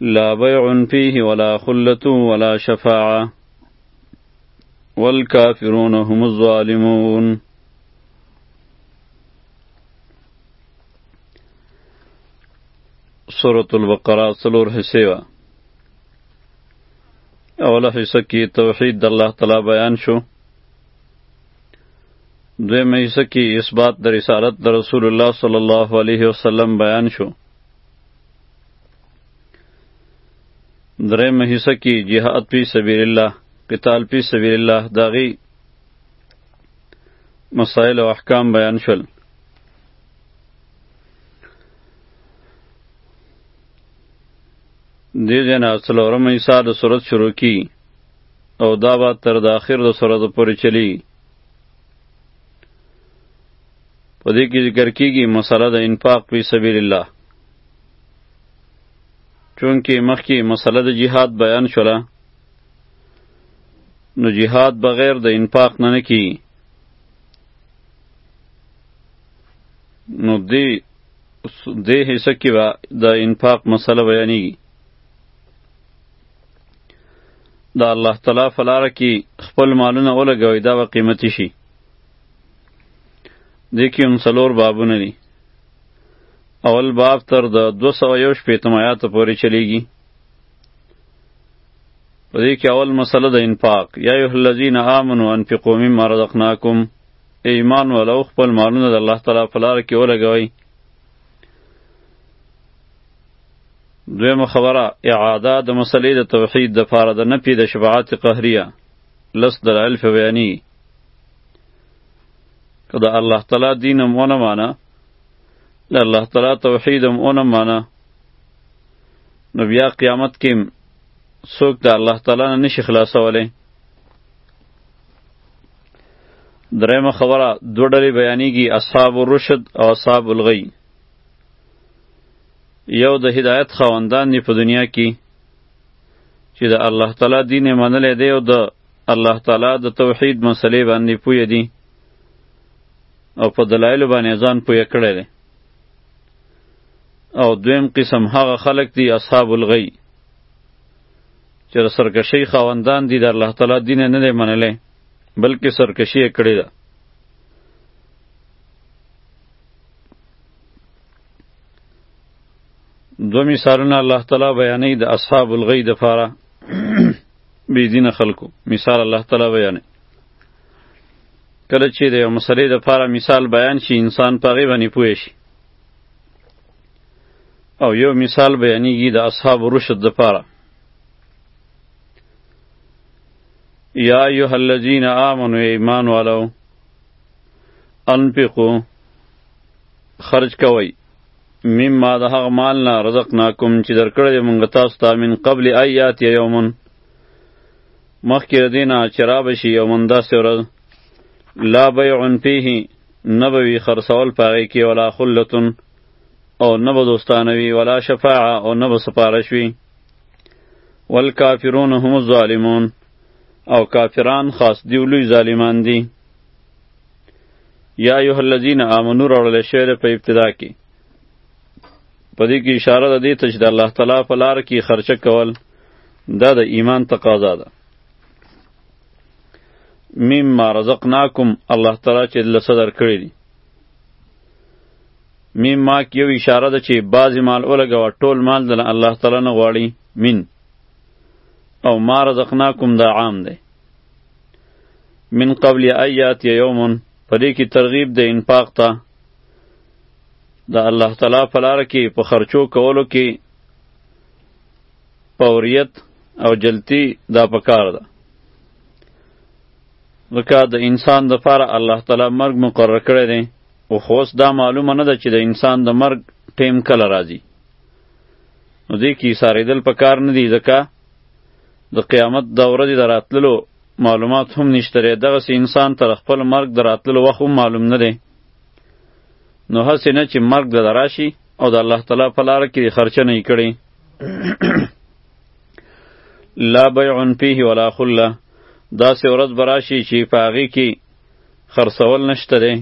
لا بيع فيه ولا خلة ولا شفاعة والكافرون هم الظالمون سورة البقرة سلور حسيوة اوله حصہ کې توحید د الله تعالی بیان شو دویمه حصہ کې اثبات د رسالت د رسول الله صلی الله علیه وسلم بیان شو درېمه حصه کې جهاد فی سبیل الله قتال فی سبیل الله د هغې مسایل او احکام بیان شول دې ځای نه څلورمه حصه د صورت شروع کی او دا به تر د آخر د صورت پورې چلی په دې کې ذکر کیږي مسله د انفاق فی سبیل الله چونکه مخکې مسله د جهاد بیان شوله نو جهاد بغیر د انفاق نه نه کی نو دی دې حصہ کې به د انفاق مسله بیانېږي د الله تعالی په لاره کې خپل مالونه ولګوئ دا به قیمتي شي دې کې هم څلور بابونه دي اول باب تر د دو سوه یو شپېتم آیاتو پورې چلیږي په دې کې اول مسله د انفاق یا ایه الذین آمنو انفقوا مما رزقناکم ایمان ولو خپل مالونه د الله تعالی په لار کې ولګوئ دویمه خبره اعاده د مسلې د توحید د پاره د نفي د شفاعت قهریه لس دلایل په بیانیږي که د الله تعالی دین هم ونه مانه د الله تعالی توحید هم ونه مانه نو بیا قیامت کې څوک د الله تعالی نه نشي خلاصولی درېمه خبره دوه ډلې بیانېږي اصحاب الرشد او اصحاب الغی یو د هدایت خواندان دی په دنیا کې چې د الله تعالی دین یې منلی دی او د الله تعالی د توحید مسلې باندې پوه دي او په دلایلو باندې ځان پوه کړی دی او دویم قسم هغه خلق دی اصحاب الغی چې د سرکشۍ خاوندان دي د الله تعالی دین نه دی منلی بلکې سرکشي یې کړې ده دو مثالونه الله تعالی بیانوي د اصحاب الغی دپاره بی دین خلکو مثال الله تعالی بیانې کله چې د یو مسلې د پاره مثال بیان شي انسان په هغې باندې پوه شي او یو مثال بیانیږي د اصحاب رشد د پاره یا ایها الذین آمنو ایمان والو انفقو خرج کوئ مما د هغه مال نه رزقناکم چې درکړی دی مونږ تاسو ته من قبل ایات یومن مخکې د دې نه چې رابه شي یومن داسې ورځ لا بیع فیه نه به وي خرڅول په هغې کې ولا خلتون او نه به دوستانه وي ولا شفاعه او نه به سفارش وي والکافرون هم الظالمون او کافران خاص دیو لوی ظالمان دي یا ایها الذین آمنو راوړل شوی ده په ابتدا کې په دې کې اشاره ده دې ته چې د الله تعالی په لار کې خرچه کول دا د ایمان تقاضا ده مما رزقناکم الله تعالی چې له صدر کړی دي مما کې یو اشاره ده چې بعضې مال ولګوه ټول مال د الله تعالی نه غواړي مین او ما رزقناکم دا عام دی من قبل ایات یومن په دې کې ترغیب د انفاق ته د الله تعالی په لار کې په خرچو کولو کې پوریت او جلتی دا پکار ده ځکه د انسان د پاره الله تعالی مرګ مقرر کړی دی او خوس دا معلومه نه ده چې د انسان د مرګ ټیم کله راځي نو دې کې ساریدل پکار نه دی ځکه د قیامت د ورځې د راتللو معلومات هم نشته دی دغسې انسان تر خپل مرګ د راتللو وخت هم معلوم نه دی نو هسې نه چې مرګ د راشي او د الله تعالی په لاره کې خرچه نه کړي لا بیع فيه ولا خله داسې ورځ به راشي چې په هغې کې خرڅول نشته دی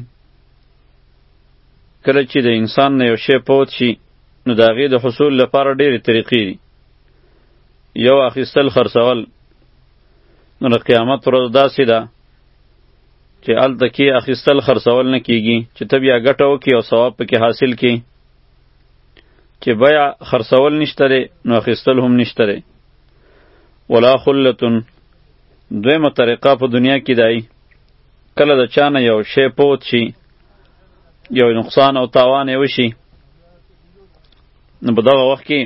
کله چې د انسان نه یو شی پوت شي نو د هغې د حصول لپاره ډېرې طریقې دي یو اخیستل خرڅول نو د قیامت ورځ داسې ده چې هلته کې اخیستل خرڅول نه کیږي چې ته بیا ګټه وکړي او ثواب پکې حاصل کړي چې بیا خرڅول نشته دی نو اخیستل هم نشته دی ولا خلتون دویمه طریقه په دنیا کې دی کله د چا نه یو شی پوت شي یو نقصان او تاوان یې وشي نو په دغه وخت کې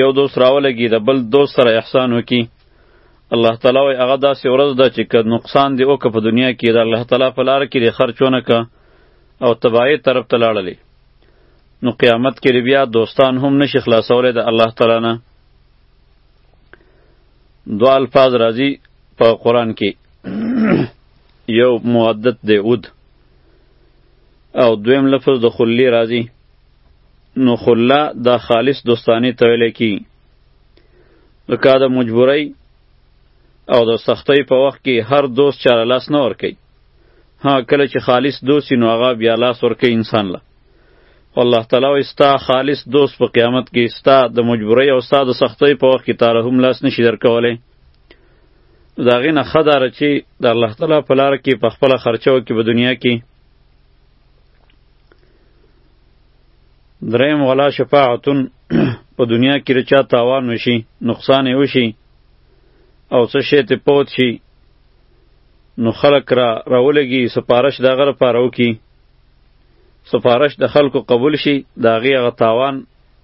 یو دوست راولګي د بل دوست سره احسان وکي الله تعالی وای هغه داسې ورځ ده چې که نقصان دی وکړه په دنیا کې د الله تعالی په لار کې دی خرچ ونه که او تباهی طرف ته لاړلې نو قیامت کې بیا دوستان هم نشي خلاصولی د الله تعالی نه دو الفاظ راځي په قرآن کې یو معدت دی اود او دویم لفظ د خلی راځي نو خلا دا خالص دوستانی ته ویل کی نو کا د مجبورۍ او د سختۍ په وخت کې هر دوست چاله لاس نه ورکي ها کله چې خالص دوست نو هغه بیا لاس ورکي انسان له والله تعالی او استا خالص دوست په قیامت کې استا د مجبورۍ او استا د سختۍ په وخت کې تعالی هم لاس نشي درکولای دا غینه خدار چې د الله تعالی په لار کې په خپل خرچو کې په دنیا کې دریم ولا شفاعتون په دنیا کې رچا تاوان وشي نقصان وشي او څه شی ته پوت شي نو خلق را راولګي سپارش د غره پارو کی سپارش د خلکو قبول شي دا غي غ تاوان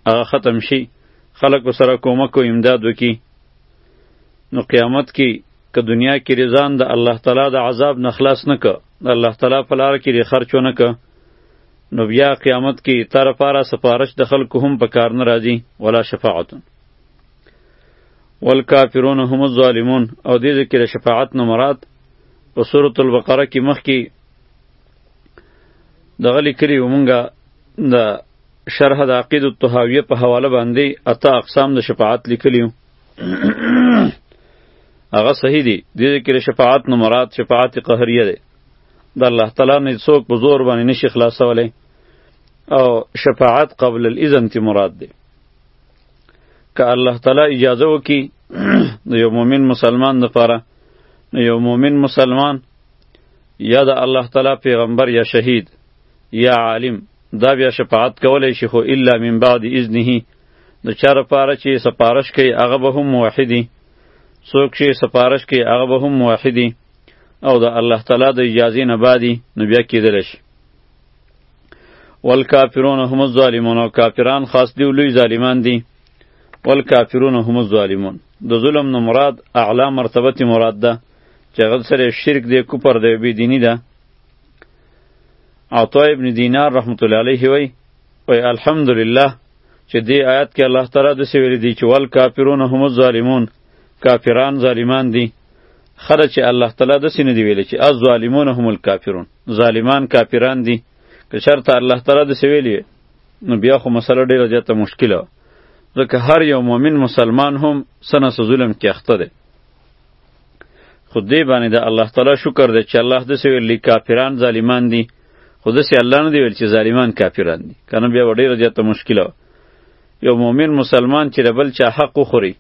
هغه ختم شي خلکو سره کومک او امداد وکي نو قیامت کې که دنیا کې رضان د الله تعالی د عذاب نه خلاص نه ک الله تعالی په لار کې خرچونه ک نو بیا قیامت کې تا لپاره سفارش د خلکو هم په کار نه راځي ولا شفاعت والکافرون هم الظالمون او دې ذکر شفاعت نه مراد په سورۃ البقره کې مخکې دغه لیکلي ومونږه د شرح د عقید الطحاویه په حواله باندې اته اقسام د شفاعت لیکلي هغه صحیح دي دې ذکر شفاعت نه مراد شفاعت قهریه ده د الله تعالی نه څوک په زور باندې نشي خلاصولی او شفاعت قبل الاذن تی مراد دی که الله تعالی اجازه وکي د یو مؤمن مسلمان لپاره نو یو مؤمن مسلمان یا د الله تعالی پیغمبر یا شهید یا عالم دا بیا شفاعت کولی شي خو الا من بعد اذنه د چا لپاره چې سپارش کوي هغه به هم موحدي څوک چې سپارش کوي هغه به هم موحدي او د الله تعالی د اجازې نه بعدی نو بیا کېدلی شي والکافرون هم الظالمون او کافران خاص دی لوی ظالمان دي والکافرون هم الظالمون د ظلم نه مراد اعلی مرتبه مراد ده چې هغه سره شرک دی کوپر دی بی دینی ده عطا ابن دینار رحمت الله علیه وی وی الحمدلله چې دې آیات کې الله تعالی د سویل دی چې والکافرون هم الظالمون کافران ظالمان دي خره چې الله تعالی داسې نه دی ویلی چې از ظالمون هم الکافرون ظالمان کافران دي که شرط الله تعالی داسې ویلی نو بیا خو مسله ډیره زیاته مشکله وه ځکه هر یو مؤمن مسلمان هم سنه سه ظلم کې اخته دی خو دې باندې د الله تعالی شکر دی چې الله داسې ویلی کافران ظالمان دي خو داسې الله نه دی ویل چې ظالمان کافران دي که نه بیا به ډیره زیاته مشکله وه یو مؤمن مسلمان چې د بل چا حق وخوري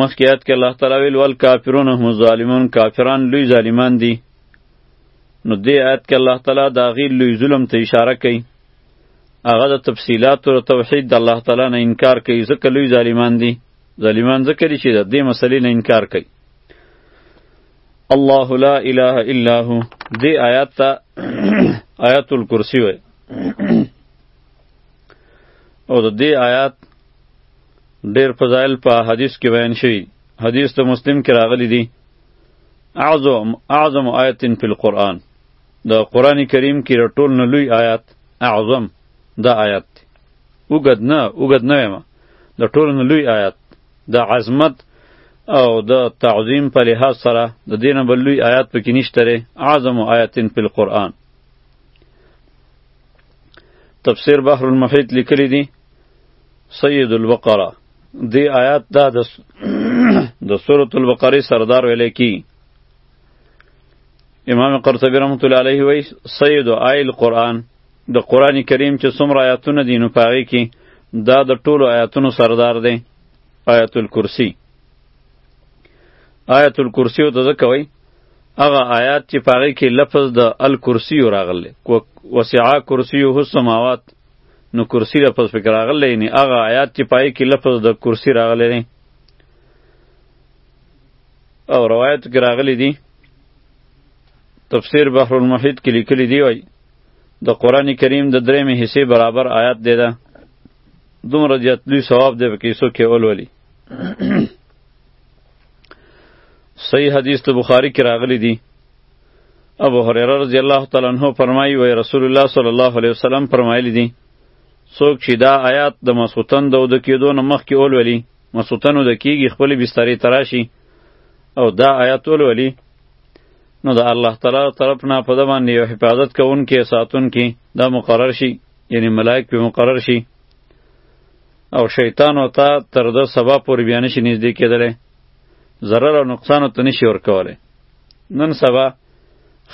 مخکې یاد کې الله تعالی ویل ول کافرون هم ظالمون کافران لوی ظالمان دي نو دې آیت کې الله تعالی دا غي لوی ظلم ته اشاره کوي هغه د تفصیلات او توحید د الله تعالی نه انکار کوي ځکه لوی ظالمان دي ظالمان ځکه دي چې د دې مسلې نه انکار کوي الله لا اله الا هو دې آیات ته آیات الکرسی وایي او د دې آیات ډیر فضایل په حدیث کې بیان شوی حدیث ته مسلم کې راغلی دی اعظم اعظم آیت فی القرآن د قرآن کریم کې رټول نه لوی آیات اعظم دا آیات دی اوګد نه اوګد نه یم د ټول نه لوی آیات د عظمت او د تعظیم په لحاظ سره د دینه بل لوی آیات پکې نشته ری اعظم آیت فی القرآن تفسیر بحر المحیط لیکلی دی سید البقره دی آیات دا د د سورۃ البقره سردار ویل کی امام قرطبی رحمۃ اللہ علیہ وی سید آیل قرآن د قران کریم چې څومره آیاتونه دي نو پاغي کې دا د ټولو آیاتونو سردار دی آیت الکرسی آیت الکرسی او ته کوي هغه آیات چې پاغي کې لفظ د الکرسی راغلی وسعا کرسیه السماوات نو کرسی لفظ پکې راغلی یعنی هغه آیات چې پای کې لفظ د کرسی راغلی دی او روایت کې راغلی دی تفسیر بحر المحیط کې لیکلی دی وای د قران کریم د درېمې حصے برابر آیات دی دا دومره زیات لوی ثواب دی پکې څوک یې ولولي صحیح حدیث ته بخاری کې راغلی دی ابو هريره رضی الله تعالی عنہ فرمایي وای رسول الله صلی الله علیه وسلم فرمایلی دي څوک چې دا آیات د مسوتن د ود کېدو نه مخکې اولولي مسوتن ود کېږي خپل بسترې تراشي او دا آیات اولولي نو د الله تعالی طرف نه په دمان یو حفاظت کوونکې ساتونکې دا مقرر شي یعنی ملائک په مقرر شي او شیطان او تا تر د سبا پورې بیا نشي نږدې کېدلی ضرر او نقصان ته نشي ورکولی نن سبا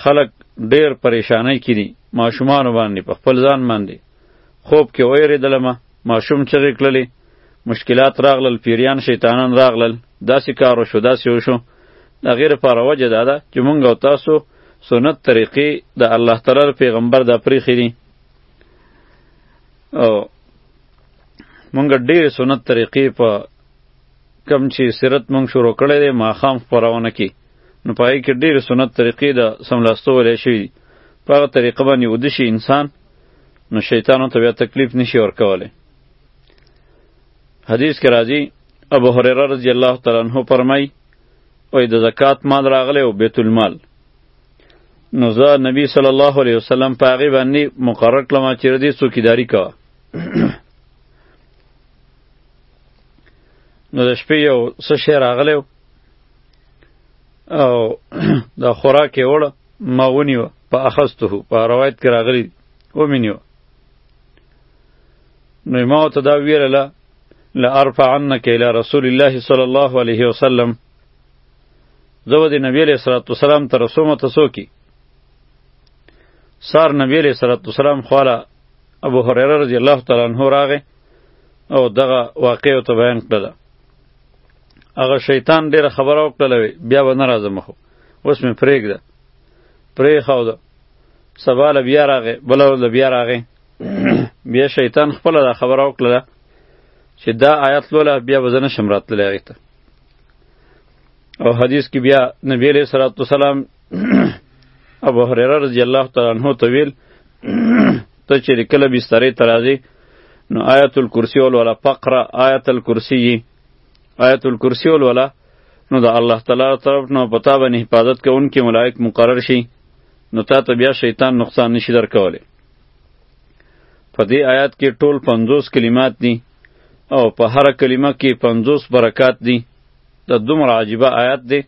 خلک ډیر پریشانای کړي ماشومان باندې په خپل ځان باندې خوب کې وېریدلمه ماشوم چغې کړلې مشکلات راغلل پیریان شیطانان راغلل داسې کار وشو داسې وشو د غیر لپاره وجه دا ده چې مونږ او تاسو سنت طریقې د الله تعالی پیغمبر د پریخې دي او مونږ ډېر سنت طریقې په کم چې سیرت مونږ شروع کړی دی ماښام خپرونه کې نو په هغې کې ډېرې سنت طریقې د سملاستو ویلی شوي دي په هغه طریقه باندې وده شي انسان نو شیطانو ته بیا تکلیف نشي ورکولی حدیث کې راځي ابو هريره رضی الله تعالی عنہ فرمای او د زکات مال راغله او بیت المال نو زه نبی صلی الله علیه وسلم په هغه باندې مقرر کړم چې دې څوکیداری کوه نو د شپې یو څه شی راغلی او د خوراک یې وړه ما ونیوه په اخسته په روایت کې راغلی ومې نیوه نو ما ورته دا ویله لارفعنک الی رسول الله صلی الله علیه وسلم زه به د نبی علیه صلات وسلام ته رسوم ته څوکي سار نبی علیه صلات وسلام خواله ابو هریره رضی الله تعالی عنه راغی او دغه واقع ته بیان کړل هغه شیطان ډیره خبره وکړله وی بیا به نه راځم خو اوس مې پرېږده پرې خو ده سبا له بیا راغې بله ورځ له بیا راغې بیا شیطان خپله دا خبره وکړله چې دا آیات لوله بیا به زه نه شم راتللی هغې ته او حدیث کې بیا نبی علیه صلات وسلام ابو هریره رضی الله تعالی عنه ته ویل ته چې د کله بسترې ته راځې نو آیت الکرسی ولوله فقره آیت الکرسی آیت الکرسی ولوله نو د الله تعالی طرف نو پتا باندې حفاظت کوونکې ملائک مقرر شي نو تا ته بیا شیطان نقصان نشي درکولی په دې آیات کې ټول پنځوس کلمات دي او په هر کلمه کې پنځوس برکات دي د دومره عجیبه آیات دی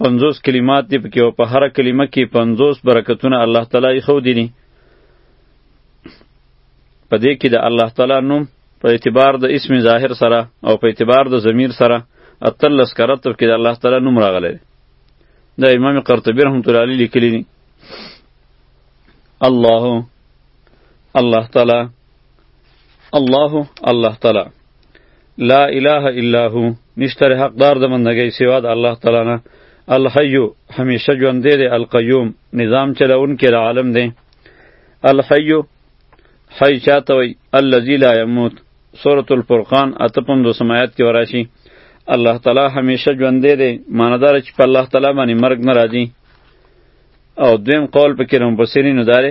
پنځوس کلمات دي پکې او په هر کلمه کې پنځوس برکتونه الله تعالی یې ښودي دي په دې کې د الله تعالی نوم په اعتبار د اسم ظاهر سره او په اعتبار د ضمیر سره اتلس کرتب کې د الله تعالی نوم راغلی د امام قرطبی رحمت الله علیه لیکلی دی الله الله تعالی الله الله تعالی لا اله الا هو نشتر حقدار د مندګۍ سوا د الله تعالی نه الحی همیشه ژوند دی القیوم نظام چلون کې عالم دی الحی حی چاته وی الذی لا یموت سورۃ الفرقان اتپم دو سمایات کې وراشي الله تعالی همیشه ژوند دی ماندار چې په الله تعالی باندې مرګ نه راځي او دویم قول پکې رم بصیرینو داره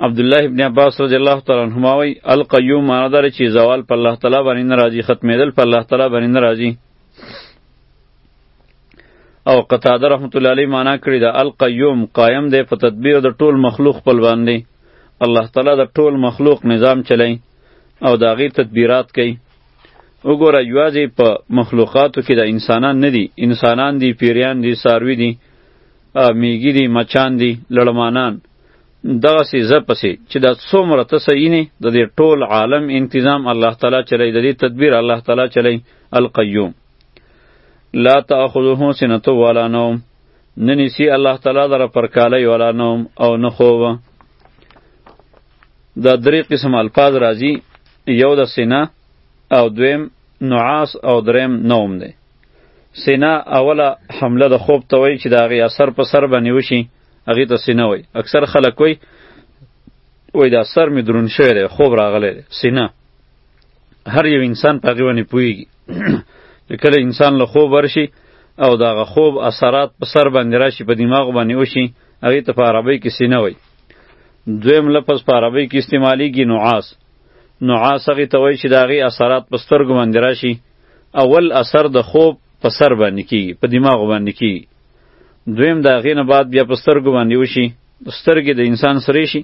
عبد الله ابن عباس رضی الله تعالی عنهما وی القیوم معنی داره چې زوال په الله تعالی باندې ناراضي ختمېدل په الله تعالی باندې ناراضي او قتاده رحمت الله علیه معنی کړی دا القیوم قائم دی په تدبیر د ټول مخلوق خپل باندې الله تعالی د ټول مخلوق نظام چلی او دا غیر تدبیرات کوي وګوره یوازې په مخلوقاتو کې د انسانان نه دي انسانان دي پیریان دي ساروی دي میګی دی مچان دی لړمانان دغه سي ز پسې چې دا څومره تسعینه د دې ټول عالم انتظام الله تعالی چلی د دې تدبیر الله تعالی چلی القیوم لا تاخذه سنته ولا نوم ننسی الله تعالی در پر کاله ولا نوم او نه خو دا درې قسم الفاظ راځي یو د سینه او دویم نعاس او دریم نوم دی سینا اوله حمله د خوب ته وایي چې د هغې اثر په سر باندې وشي هغې ته سینا وایي اکثر خلک وایي وایي دا سر مې درون شوی دی خوب راغلی دی سینا هر یو انسان په هغې باندې پوهېږي چې کله انسان له خوب ورشي او د هغه خوب اثرات په سر باندې راشي په دماغ باندې وشي هغې ته په عربۍ کې سینا وایي دویم لفظ په عربۍ کې استعمالیږي نعاس نعاس هغې ته وایي چې د هغې اثرات په سترګو باندې راشي اول اثر د خوب په سر باندې کیږي په دماغ باندې کیږي دویم د هغې نه بعد بیا په سترګو باندې وشي سترګې د انسان سرې شي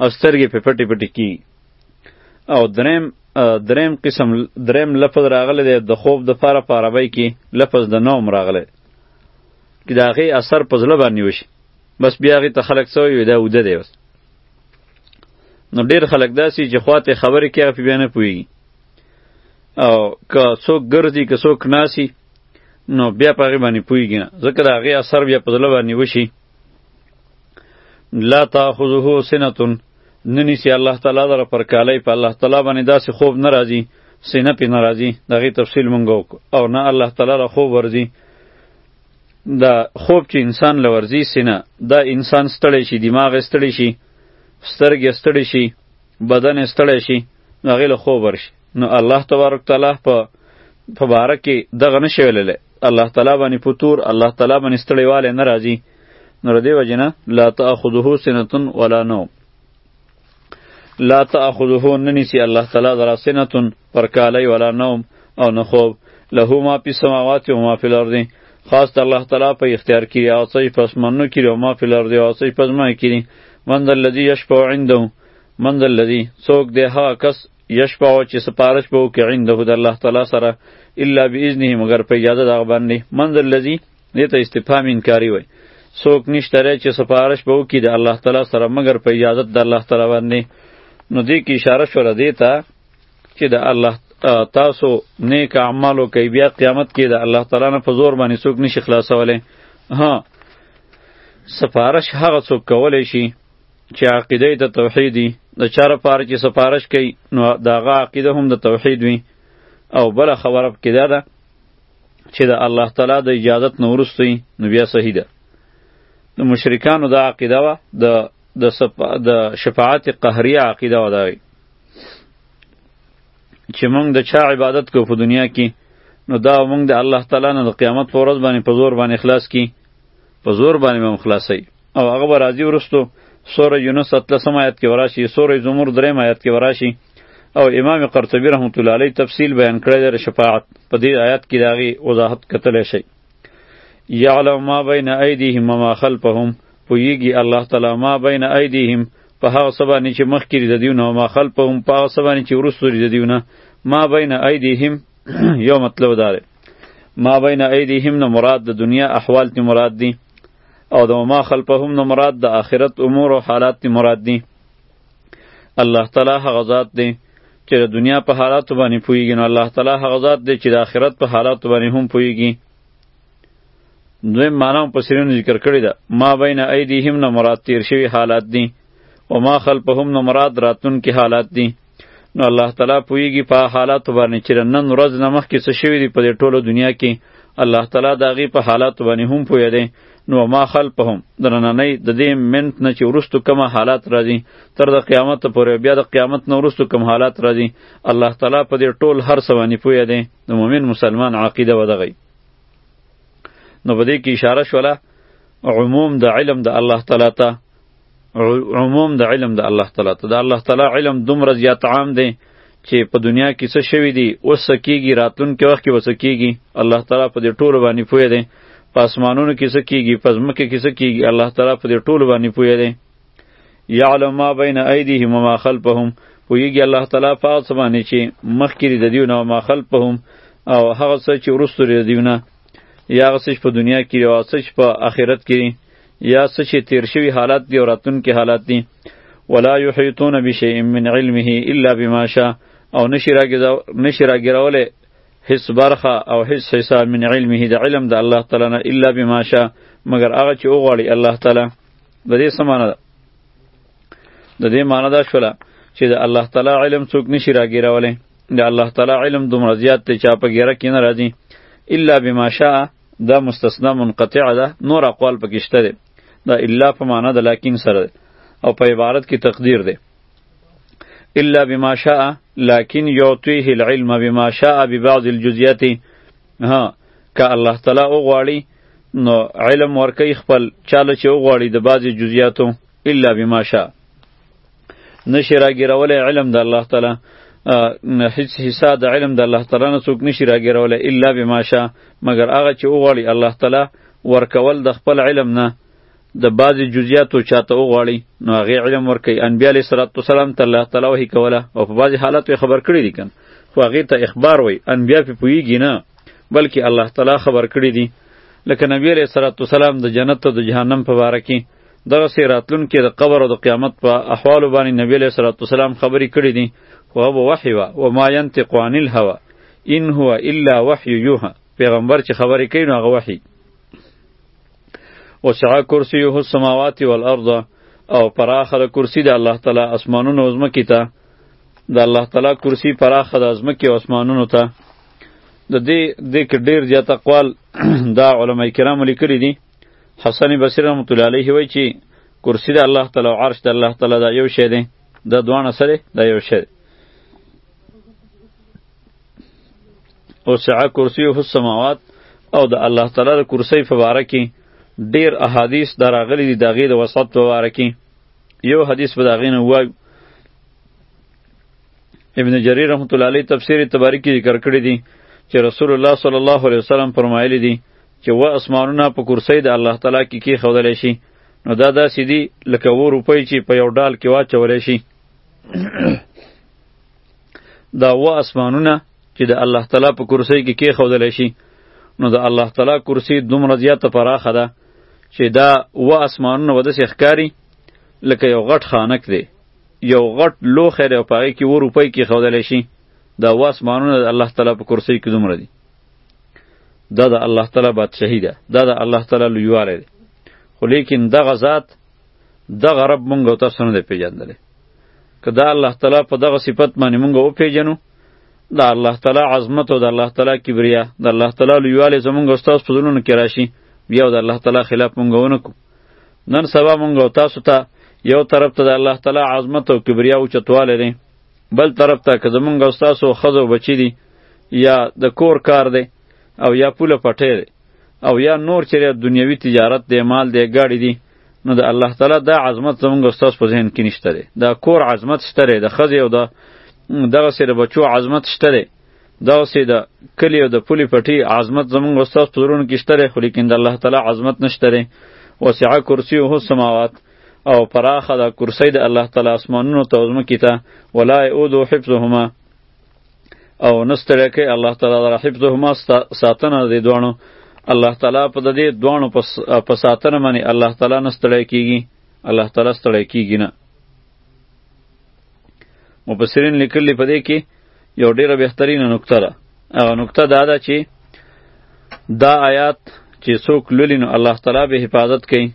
او سترګې په پټې پټې کیږي او دریم دریم قسم دریم لفظ راغلی دی د خوب د پاره په عربۍ کې لفظ د نوم راغلی کې د هغې اثر په زړه باندې وشي بس بیا هغې ته خلک څه وایي دا اوده دی بس نو ډېر خلک داسې چې خواته خبرې کوي هغه پې بیا نه پوهېږي او که څوک ګرځي که څوک ناسي نو بیا په هغې باندې پوهېږي نه ځکه د هغې اثر بیا په زړه باندې وشي لا تاخذه سنتون نه نیسي الله تعالی دره پر کالی په الله تعالی باندې داسې خوب نه راځي سینه پې نه راځي د هغې تفصیل مونږ وکړو او نه الله تعالی له خوب ورځي دا خوب چې انسان له ورځي سینه دا انسان ستړی شي دماغ ستړی شي سترګې ستړی شي بدن یې ستړی شي نو هغې له خوب ورشي نو الله تبارک تعالی په په باره کې دغه نه شي ویللی الله تعالی باندې په تور الله تعالی باندې ستړیوالی نه راځي نو له دې وجې نه لا تأخذه سنتون ولا نوم لا تأخذه نه نیسي الله تعالی درا سنتون پر کالی ولا نوم او نه خوب له ما پی سماوات و ما فی الارض خاص الله تعالی په اختیار کې او څه پس منو کې او ما فی الارض او څه پس ما کې من ذا الذي يشفع عنده من ذا الذي څوک دی هغه کس یشفع چې سپارش به وکړي عنده د الله تعالی سره الا باذنه مگر په اجازه دغه باندې من ذا الذي دې ته استفهام انکاری وای څوک نشته لري چې سفارش به وکړي د الله تعالی سره مګر په اجازه د الله تعالی باندې نو دې کې اشاره شوه دې ته چې د الله تاسو نیک اعمالو کوي بیا قیامت کې د الله تعالی نه په زور باندې څوک نشي خلاصولی ها سفارش هغه څوک کولی شي چې عقیده د توحیدی د چا لپاره چې سفارش کوي نو د هغه عقیده هم د توحید وي او بله خبره پکې دا ده چې د الله تعالی د اجازت نه وروسته وي نو بیا صحیح ده د مشرکانو دا عقیده وه د د شفاعت قهریه عقیده وه د چې موږ د چا عبادت کو په دنیا کې نو دا موږ د الله تعالی نه د قیامت پر ورځ باندې په زور باندې خلاص کی په زور باندې موږ خلاصي او هغه به راځي ورستو سوره یونس اتلسم آیت کې وراشي سوره زمر دریم آیت کې وراشي او امام قرطبی رحمت الله علیه تفصیل بیان کړی دی شفاعت په دې آیت کې داغي وضاحت کتلی شي یعلم ما بین ایدیهم و ما خلفهم پویږي الله تعالی ما بین ایدیهم په هغه څه باندې چې مخکې دي د دیو نه ما خلفهم په هغه څه باندې چې وروسته دي د دیو نه ما بین ایدیهم یو مطلب دا دی ما بین ایدیهم نه مراد د دنیا احوال تی مراد دي او د ما خلفهم نه مراد د آخرت امور او حالات تی مراد دي الله تعالی هغه ذات دی چې د دنیا په حالاتو باندې پوهیږي نو الله تعالی هغه ذات دی چې د آخرت په حالاتو باندې هم پوهیږي دویم معنا هم پسرینو ذکر کړی ده ما بین ایدیهم نه مراد تیر شوی حالات دي او ما خلفهم نه مراد راتلونکي حالات دي نو الله تعالی پویږي په حالاتو باندې چې نن ورځ نه مخکې څه شوي دي په دې ټولو دنیا کې الله تعالی د هغې په حالاتو باندې هم پوه دی نو ما خلفهم د نننۍ د دې منت نه چې وروستو کومه حالات راځي تر د قیامت پورې بیا د قیامت نه وروستو کوم حالات راځي الله تعالی په دې ټول هر څه باندې پوه دی د مؤمن مسلمان عقیده ودغی نو په دې کې اشاره شوله عموم د علم د الله تعالی ته عموم د علم د الله تعالی ته د الله تعالی علم دومره زیات عام دی چې په دنیا کې څه شوي دي اوس څه کېږي راتلونکي وخت کې به څه کېږي الله تعالی په دې ټولو باندې پوه دی په اسمانونو کې څه کېږي په ځمکه کې څه کېږي الله تعالی په دې ټولو باندې پوه دی یعلم ما بین ایدیهم و ما خلفهم پویږي الله تعالی په هغه څه باندې چې مخکې د دیو نه ما خلفهم او هغه څه چې وروسته د دیو نه یا هغه څه په دنیا کې او څه په آخرت کې یا څه چې تیر شوی حالات دی او راتلونکي حالات دی ولا یحیطون بشیء من علمه الا بما شاء او نشی راګراوله هیڅ برخه او هیڅ حساب من علمه د علم د الله تعالی نه الا بما شاء مگر هغه چې وغواړي الله تعالی د دې څه معنی ده د دې معنی دا شوله چې د الله تعالی علم څوک نشي راګیرولای د الله تعالی علم دومره زیات دی چې په ګیره کې نه راځي الا بما شاء دا مستثنا منقطع ده نور اقوال پکې شته دی دا الا په معنی د لکن سره ده او په عبارت کې تقدیر ده الا بما شاء لكن يعطيه العلم بما شاء ببعض الجزئيات ها که الله تعالی وغواړي نو علم ورکوي خپل چاله چې وغواړي د بعضې جزیاتو الا بما شاء نشي راګیرولی علم د الله تعالی هیڅ حصه د علم د الله تعالی نه څوک نشي راګیرولی الا بما شاء مګر هغه چې وغواړي الله تعالی ورکول د خپل علم نه د بعضې جزیاتو چاته وغواړي نو هغې علم ورکوي انبیا علیه صلات وسلام ته الله تعالی وحي کوله او په بعضې حالاتو یې خبر کړي دي کنه خو هغې ته اخبار وایي انبیا پې پوهیږي نه بلکې الله تعالی خبر کړي دي لکه نبی علیه صلات وسلام د جنت او د جهنم په باره کې دغسې راتلونکې د قبر او د قیامت په احوالو باندې نبی علیه صلات وسلام خبرې کړي دي خو هغه وحي وه وما ینطق عن الهوه ان هو الا وحی یوها پیغمبر چې خبرې کوي نو هغه وحی وسع کرسیه السماوات والارض او پراخه د کرسی د الله تعالی اسمانونو او ځمکې ته د الله تعالی کرسی پراخه د ځمکې او اسمانونو ته د دې د کې ډیر زیات اقوال دا علما کرام لیکلي دي حسن بصری رحمت الله علیه وایي چې کرسی د الله تعالی او عرش د الله تعالی دا یو شی دی دا دوانه سره دا یو شی دی او سع کرسیه السماوات او د الله تعالی د کرسی په باره کې ډیر احادیث دا راغلي دي د هغې د وسعت په باره کې یو حدیث به د هغې نه ووایو ابن جریر رحمت الله علیه تفسیر تباری کې ذکر کړی دی چې رسول الله صلی الله علیه وسلم فرمایلی دی چې و اسمانونه په کرسی د الله تعالی کې کې خودلی شي نو دا داسې دي لکه و روپۍ چې په یو ډال کې واچولی شي دا و اسمانونه چې د الله تعالی په کرسی کې کې خودل شي نو د الله تعالی کرسی دومره زیاته پراخه ده چې دا و اسمانونه وده سي ښکاری لکه یو غټ خانک دی یو غټ لوخه دی او پاره کې و روپۍ کې خودل شي دا و اسمانونه د الله تعالی په کرسی کې دومره دي دا د الله تعالی بادشاهی ده دا د الله تعالی لویوالی دی خو لیکن دغه ذات دغه رب مونږ او تاسو نه دی پیژندلی که دا الله تعالی په دغه صفت باندې مونږ وپیژنو د الله تعالی عظمت او د الله تعالی کبریا د الله تعالی لویوالی زمونږ او ستاسو په زړونو کې راشي بیا د الله تعالی خلاف مونږ ونه کړو نن سبا مونږ او تاسو ته یو طرف ته د الله تعالی عظمت او کبریا او چتواله دی بل طرف ته که زمونږ او ستاسو ښځه او بچي دي یا د کور کار دی او یا پوله پټی دی او یا نور چیرې دنیوي تجارت دی مال دی ګاډي دی نو د الله تعالی دا عظمت زمونږ استاد په ذهن کې نشته دی دا کور عظمت شته دی د خځې او د دغه سره بچو عظمت شته دی دغه سي د کلی او د پولی پټي عظمت زمونږ استاد په زړونو کې شته دی خو لیکن د الله تعالی عظمت نشته دی وسع کرسیه السماوات او پراخه د کرسی د الله تعالی اسمانونو ته او ځمکې ته ولا یعودو حفظهما او نستړی کوي الله تعالی د حفظهما ساتنه د دې دواړو الله تعالی په د دې دواړو په ساتنه باندې الله تعالی نستړی کیږي الله تعالی ستړی کیږي نه مفسرین لیکلي په دې کې یو ډیره بهترینه نکته ده هغه نکته دا ده چې دا آیات چې څوک لولي نو الله تعالی به حفاظت کوي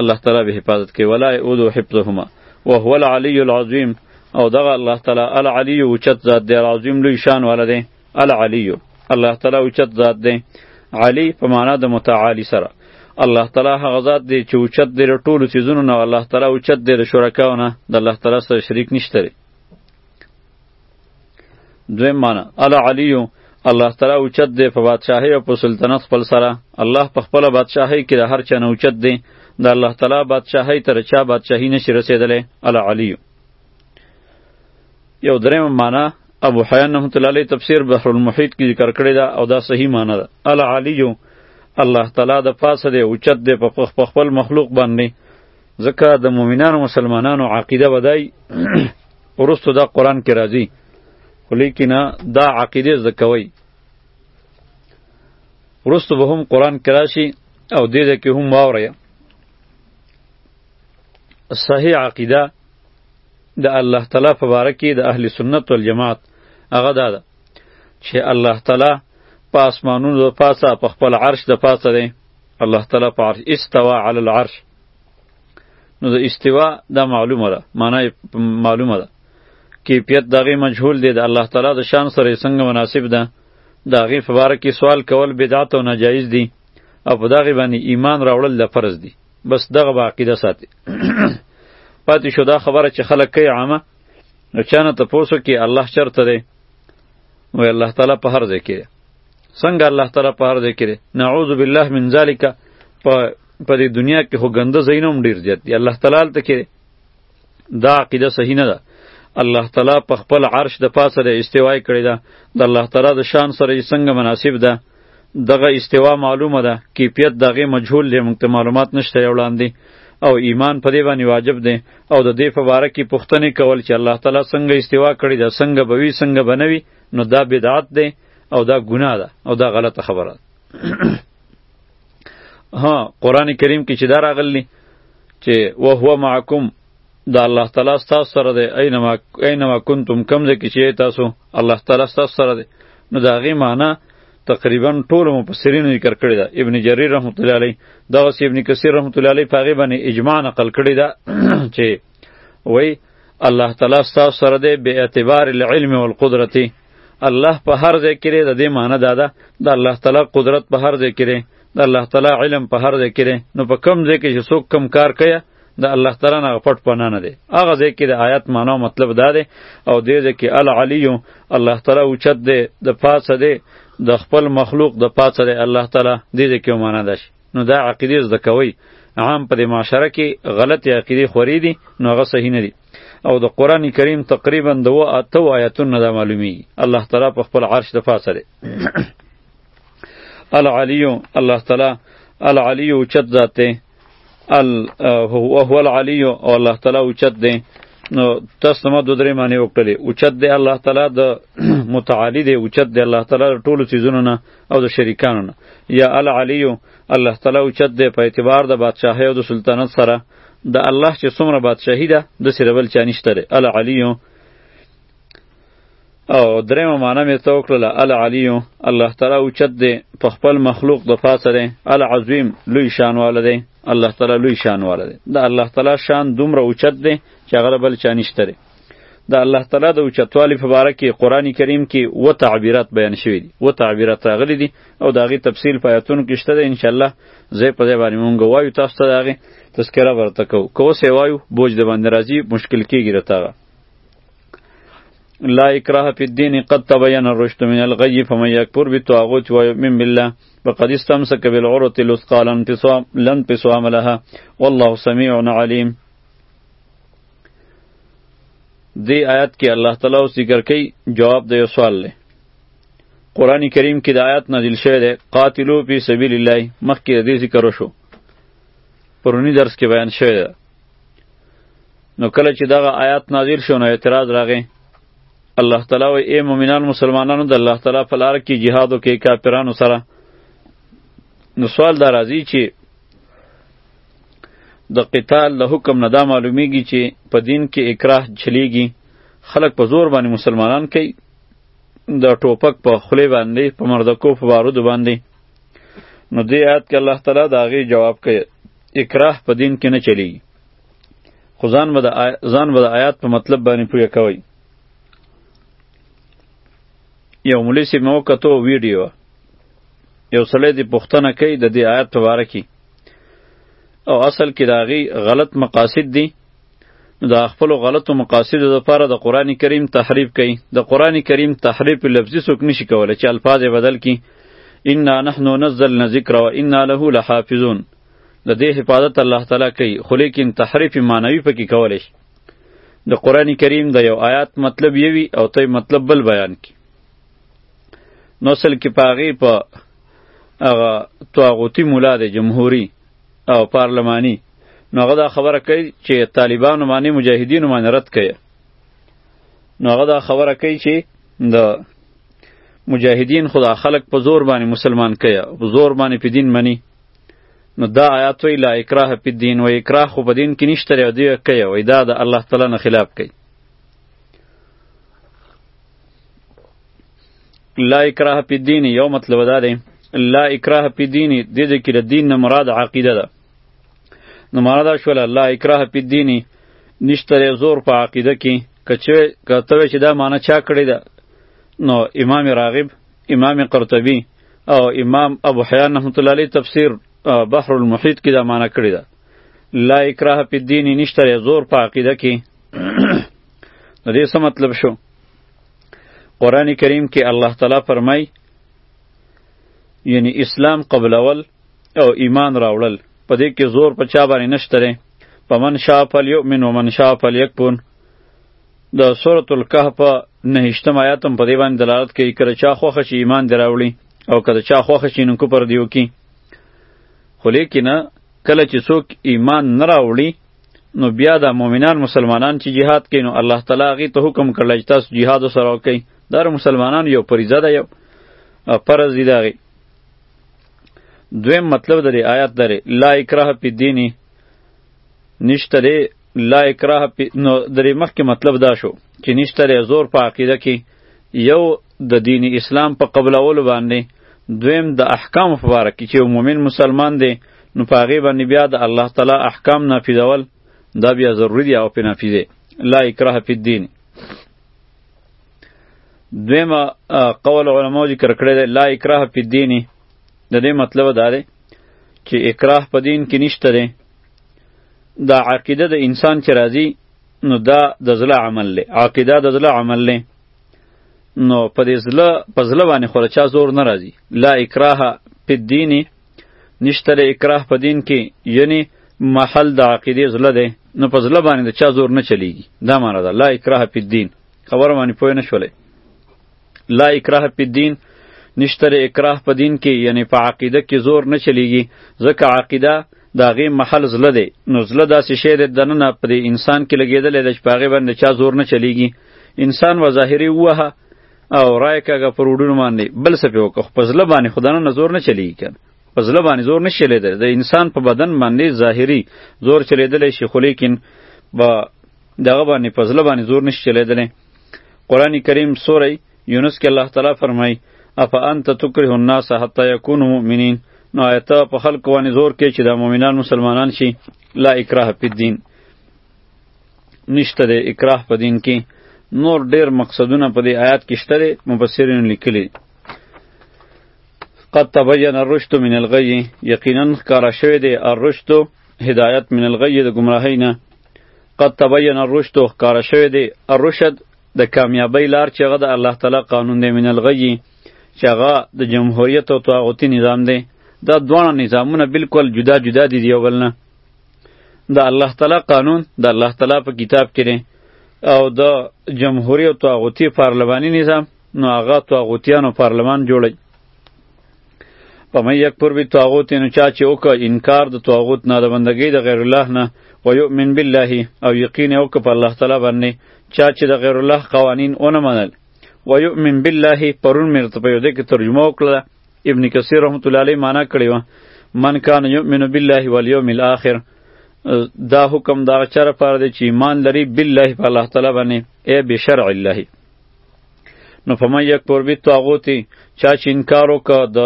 الله تعالی به حفاظت کوي ولا يعود حفظهما وهو العلي العظيم او دغه الله تعالی العلي اوچت ذات دی العظیم لوی شان والا دی العلي الله تعالی اوچت ذات دی علی په معنا د متعالی سره الله تعالی هغه ذات دی چې اوچت دی له ټولو څیزونو نه الله تعالی اوچت دی له شرکاو نه د الله تعالی سره شریک نشته دویم معنی العلی الله تعالی اوچت دی په بادشاهي او په سلطنت خپل سره الله په خپل بادشاهي کې د هر چا نه اوچت دی د الله تعالی بادشاهي تر چا بادشاهي نشي رسیدلی العلی یو دریم معنی ابو حیان رحمت الله علیه تفسیر بحر المحیط کې ذکر کړی دا او دا صحیح معنی ده العلی الله تعالی د پاسه دی اوچت دی په خپل مخلوق باندې ځکه د مؤمنانو مسلمانانو عقیده بدای ورستو دا قران کې راځي خو لیکن دا عقیده زده کوي ورستو به هم قران کې راشي او دې دې کې هم واوري صحیح عقیده د الله تعالی په باره کې د اهل سنت والجماعت هغه دا ده چې الله تعالی په اسمانونو د پاسه په خپل عرش د پاسه دی الله تعالی په عرش استوا علی العرش نو د استوا دا معلومه ده معنی معلومه ده کیفیت دغه مجهول دی د الله تعالی د شان سره څنګه مناسب ده دغه په باره کې سوال کول بدعت او ناجایز دی او په دغه باندې ایمان راوړل د فرض دی بس دغه به عقیده ساتي پاتې شو دا خبره چې خلک کوي عامه نو چانه ته پوسو کې الله چرته دی وی الله تعالی په هر ځای کې څنګه الله تعالی په هر ځای کې نعوذ بالله من ذالک په په دې دنیا کې خو ګنده ځایونه هم ډېر زیات دي الله تعالی ته کې دا عقیده صحیح نه ده الله تعالی په خپل عرش د پاسه د استوا کړی ده د الله تعالی د شان سره یې څنګه مناسب ده دغه استوا معلومه ده کیفیت دغه مجهول دی موږ ته معلومات نشته وړاندې او ایمان په دې باندې واجب دی او د دې په باره کې پوښتنې کول چې الله تعالی څنګه استوا کړی ده څنګه بوي څنګه بنوي نو دا بدعت دی او دا ګناه ده او دا غلطه خبره ده ها قران کریم کې چې دا راغلی چې وهو معکم دا الله تعالی ستاسو سره دی اينما اينما کنتم کم ځای کې چې تاسو الله تعالی ستاسو سره دی نو دا غي معنی تقریبا ټول مفسرین ذکر کړی دا ابن جریر رحمت الله علیه دا اوس ابن کثیر رحمت الله علیه پاغه باندې اجماع نقل کړی دا چې وی الله تعالی ستاسو سره دی به اعتبار العلم والقدرت الله په هر ځای کې د دې معنی دا ده د الله تعالی قدرت په هر ځای کې دی د الله تعالی علم په هر ځای کې دی نو په کم ځای کې چې څوک کم کار کوي د الله تعالی نه پټ پناه نه دی هغه ځای کې د آیات معنا مطلب دا دی او دې ځای کې العلی الله تعالی اوچت دی د پاسه دی د خپل مخلوق د پاسه دی الله تعالی دې ځای کې معنا ده نو دا عقیده زده کوي عام په معاشره کې غلط عقیده خوري دي نو هغه صحیح نه دي او د قران کریم تقریبا د و اتو آیاتونو دا معلومی الله تعالی په خپل عرش د پاسه دی العلی الله تعالی العلی او چت ذاته ال هو هو العلی او الله تعالی او چت دی نو تاسو ما دوه درې معنی وکړلې او چت دی الله تعالی د متعالی دی او چت دی الله تعالی ټولو چیزونو نه او د شریکانو نه یا العلی الله تعالی اوچت دی په اعتبار د بادشاهۍ او د سلطنت سره د الله چې څومره بادشاهي ده داسې د بل چا نشته دی العلی او درېیمه معنا مې ورته وکړله العلی الله تعالی اوچت دی په خپل مخلوق د پاسه دی العظیم لوی شانواله دی الله تعالی لوی شانواله دی د الله تعالی شان دومره اوچت دی چې هغه بل چا نشته دی د الله تعالی د اوچتوالي په باره کې قرآن کریم کې و تعبیرات بیان شوي دي و تعبیرات راغلي دي او د هغې تفصیل په آیاتونو کې شته دی انشاءالله ځای په ځای باندې مونږ وایو تاسو ته د هغې تذکره ورته کوو که اوس یې وایو بوج د باندې راځي مشکل کېږي راته هغه لا اکراه فی الدین قد تبین الرشد من الغی فمن یکفر بالطاغوت و یؤمن بالله فقد استمسک بالعروة الوثقی لن انفصام لها والله سمیع علیم دی آیات کې الله تعالی اوس ذکر کوي جواب د یو سوال لې قران کریم کې د آیات نازل شوی دی قاتلو فی سبیل الله مخکې د دې ذکر وشو پرونی درس کې بیان شوی دی نو کله چې دغه آیات نازل شو نو اعتراض راغی الله تعالی وی ای مؤمنان مسلمانانو د الله تعالی په لار کې jihad وکړئ کافرانو سره نو سوال دا راځي چې د قتال له حکم نه دا معلومیږي چې په دین کې اکراه چلیږي خلک په زور باندې مسلمانان کوي د ټوپک په خولې باندې په مردکو په بارودو باندې نو دې آیات کې الله تعالی د هغې جواب کوي اکراه په دین کې نه چلیږي خو ځان به د ځان به د آیات په مطلب باندې پوه کوي یو مولوی سي مو کتو ویډیو یو سړی دی پښتنه کوي د دې آیات په باره کې او اصل کې داغي غلط مقاصد دي نو دا خپل غلطو مقاصدو لپاره د قران کریم تحریف کوي د قران کریم تحریف لفظي څوک نشي کولای چې الفاظ بدل کړي انا نحن نزلنا ذکر و انا له لحافظون د دې حفاظت الله تعالی کوي خو لیکن تحریف معنوي پکې کولای شي د قران کریم د یو آیات مطلب یوي او ته مطلب بل بیان کی نو سل کې پاغي په پا هغه طاغوتی مولا دی جمهوری او پارلمانی نو هغه دا خبره کوي چې طالبانو باندې مجاهدینو باندې رد کوي نو هغه دا خبره کوي چې د مجاهدین خدا خلق په زور باندې مسلمان کوي په زور باندې په دین منی نو دا آیات وی لا اکراه په دین و اکراه خو په دین کې نشته لري دی کوي وای دا د الله تعالی نه خلاف کوي لا اکراه پی دین یو مطلب دا دی لا اکراه پی دین د دې کې د دین نه مراد عقیده ده نو مراد شول لا اکراه پی دین نشته زور په عقیده کې کچې کته چې دا معنی چا کړی ده نو امام راغب امام قرطبی او امام ابو حیان رحمت الله علیه تفسیر بحر المحیط کې دا معنی کړی ده لا اکراه پی دین نشته زور په عقیده کې نو دې څه مطلب شو قرآن کریم کې الله تعالی فرمای یعنی اسلام قبلول او ایمان راوړل په دې کې زور په چا باندې نشته دی په من شا فلیؤمن و من شا فلیکفر د سورة الکهف نهشتم آیات هم په دې باندې دلالت کوي که د چا خوښه شي ایمان دې راوړي او که د چا خوښه شي نو کفر دې وکړي خو لیکنه کله چې څوک ایمان نه راوړي نو بیا د مؤمنان مسلمانان چې جهاد کوي نو الله تعالی هغه ته حکم کړل چې تاسو جهاد سره وکړئ دا مسلمانان یو فریضه ده یو فرض دی داغي دویم مطلب د آیات دره لا اکراه په دینی نشته دی لا اکراه په نو درې مخکې مطلب دا شو چې نشته زور په عقیده کې یو د دین اسلام په قبلولو باندې دویم د احکام په باره کې چې یو مؤمن مسلمان دی نو په هغې باندې بیا د الله تعالی احکام نافذول دا بیا ضروري دی او پې نافذې لا اکراه فی الدین دویمه قول علماو ذکر کړی دی لا اکراه فی الدین د دې مطلب دا دی چې اکراه په دین کې نشته دی دا عقیده د انسان چې راځي نو دا د زړه عمل دی عقیده د زړه عمل دی نو په دې زله په زله باندې خو چا زور نه راځي لا اکراه په دین نشته له اکراه په دین کې یعنی محل د عقیده زله ده نو په زله باندې د چا زور نه چلیږي دا معنی ده لا اکراه په دین خبر باندې پوه نه شولې لا اکراه په دین نشته له اکراه په دین کې یعنی په عقیده کې زور نه چلیږي ځکه عقیده دا غي محل زله ده نو زله داسې شی ده دننه په انسان کې لګیدل د شپاغه باندې چا زور نه چلیږي انسان و ظاهري ووهه او رای کاږه پر وډونو باندې بل څه پې وکړه خو په زړه باندې خو دننه زور نه چلیږي که په زړه باندې زور نه چلیدی د انسان په بدن باندې ظاهري زور چلیدلی شي خو لیکن به دغه باندې په زړه باندې زور نشي چلیدلی قرآن کریم سوره یونس کې الله تعالی فرمایي افا انت تکره الناس حتی یکونو مؤمنین نو آیته په خلکو باندې زور کې چې دا مؤمنان مسلمانان شي لا اکراه فی الدین نشته د اکراه په دین کې نور ډیر مقصدونه په دې آیات کې شته مفسرین لیکلي قد تبین الرشد من الغی یقینا ښکارا شوی دی الرشد هدایت من الغی د گمراهی نه قد تبین الرشد ښکارا شوی دی الرشد د کامیابی لار چې هغه د الله تعالی قانون دی من الغی چې هغه د جمهوریت او طاغوتی نظام دی دا دوه نظامونه بالکل جدا جدا دي یو بل نه د الله تعالی قانون د الله تعالی په کتاب کې دی او د جمهوری او طاغوتی پارلمانی نظام نو هغه طاغوتیانو پارلمان جوړی په مې یک پر به طاغوت نو چا چې وک انکار د طاغوت نه د بندګۍ د غیر الله نه و یؤمن بالله او یقین او په الله تعالی باندې چا چې د غیر الله قوانین اونه منل و یؤمن بالله پرون مې ته په یو دې کې ترجمه وکړه ابن کثیر رحمت الله علیه معنا کړی و من کان یؤمن بالله والیوم الاخر دا حکم دا چر پر دی چې ایمان لري بالله په الله تعالی باندې ای بشرع الله نو فمن یک پر بی طاغوتی چا چې انکار وکړه د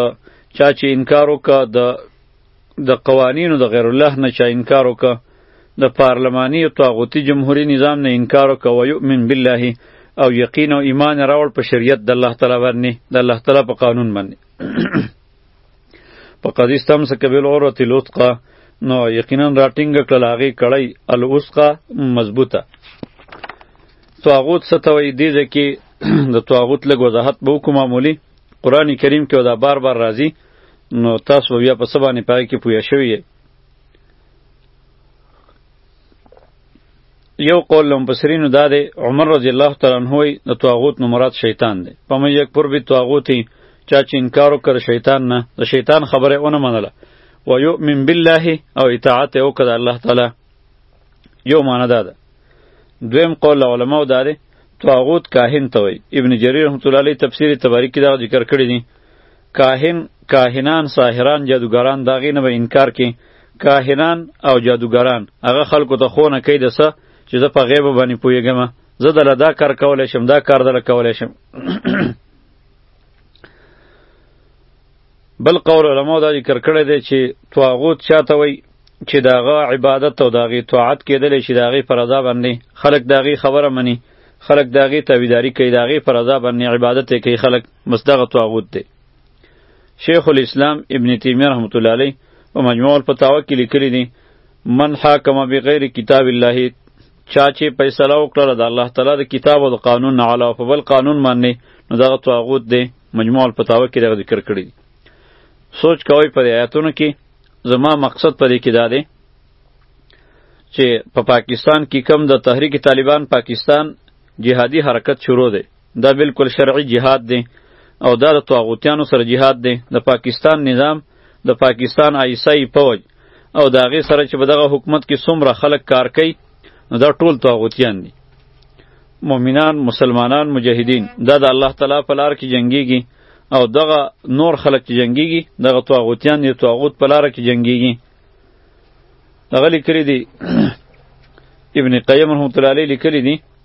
چا چې انکار وکړه د د قوانینو د غیر الله نه چا انکار وکړ د پارلماني او طاغوتي جمهوریت نظام نه انکار وکړ او یؤمن بالله او یقین او ایمان راوړ په شریعت د الله تعالی باندې د الله تعالی په قانون باندې په قضیه ستم سره کبل اور تلوتقه نو یقینا راټینګ کړل هغه کړی الوسقه مضبوطه طاغوت ستوي دي ځکه د طاغوت لګ وضاحت به کوم معمولی قران کریم کې دا بار بار راځي نو تاسو بیا په سبا نه پای کې پوه شوی یو قول لم بصرینو دا دی عمر رضی الله تعالی عنہ وی د طاغوت نو مراد شیطان دی په مې یک پر به طاغوتی چا چې انکار وکړ شیطان نه د شیطان خبره اونه منله و یؤمن بالله او اطاعت وکړ الله تعالی یو معنی دا ده دویم قول علماء دا دی طاغوت کاهن ته وی ابن جریر رحمت الله علیه تفسیر تبری کې دا ذکر کړی دی کاهن کاهنان ساحران جادوګران دا غینه به انکار کې کاهنان او جادوګران هغه خلکو ته خونه کوي د څه چې زه په غیب باندې پوهېږم زه دله دا کار کولی شم دا کار دله کولی شم بل قول علماو دا ذکر کړی دی چې طاغوت چاته وایي چې د هغه عبادت او د هغې طاعت کېدلی شي د هغې په رضا باندې خلک د هغې خبره مني خلک د هغې تابعداري کوي د هغې په رضا باندې عبادت یې کوي خلک بس دغه طاغوت دی شیخ الاسلام ابن تیمیه رحمت الله علیه په مجموع الفتاوا کې لیکلی دی من حاکم بغیر کتاب الله چا چې فیصله وکړه د الله تعالی د کتاب او د قانون نه علاوه په بل قانون باندې نو دغه طاغوت دی مجموع الفتاوا کې دغه ذکر کړی دی سوچ کوئ په آیاتونو کې زما مقصد پرې کې دا دی چې په پا پاکستان کې کم د تحریک طالبان پاکستان جهادي حرکت شروع دی دا بالکل شرعي جهاد دی او دا د طاغوتیانو سره جهاد دی د پاکستان نظام د پاکستان آیسای پوج او دا غي سره چې په دغه حکومت کې څومره خلک کار کوي نو دا ټول طاغوتیان دي مؤمنان مسلمانان مجاهدین دا د الله تعالی په لار کې جنگيږي او دغه نور خلک چې جنگيږي دغه طاغوتیان دي طاغوت په لار کې جنگيږي دغه لیکلي دي ابن قیم رحمت الله علیه لیکلي دي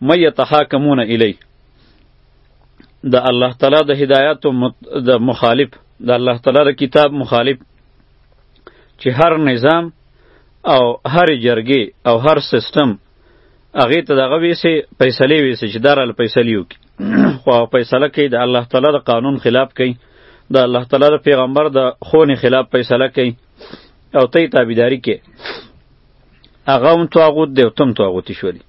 مَن یتحاکمون الیه د الله تعالی د هدایت د مخالف د الله تعالی د کتاب مخالف چې هر نظام او هر جرګې او هر سیستم هغې ته دغه ویسې فیصلې ویسې چې دا راله فیصلې وکړي خو هغه فیصله کوي د الله تعالی د قانون خلاف کوي د الله تعالی د پیغمبر د ښونې خلاف فیصله کوي او ته یې تابعداري کوې هغه هم طاغوت دی او ته هم طاغوتي شولې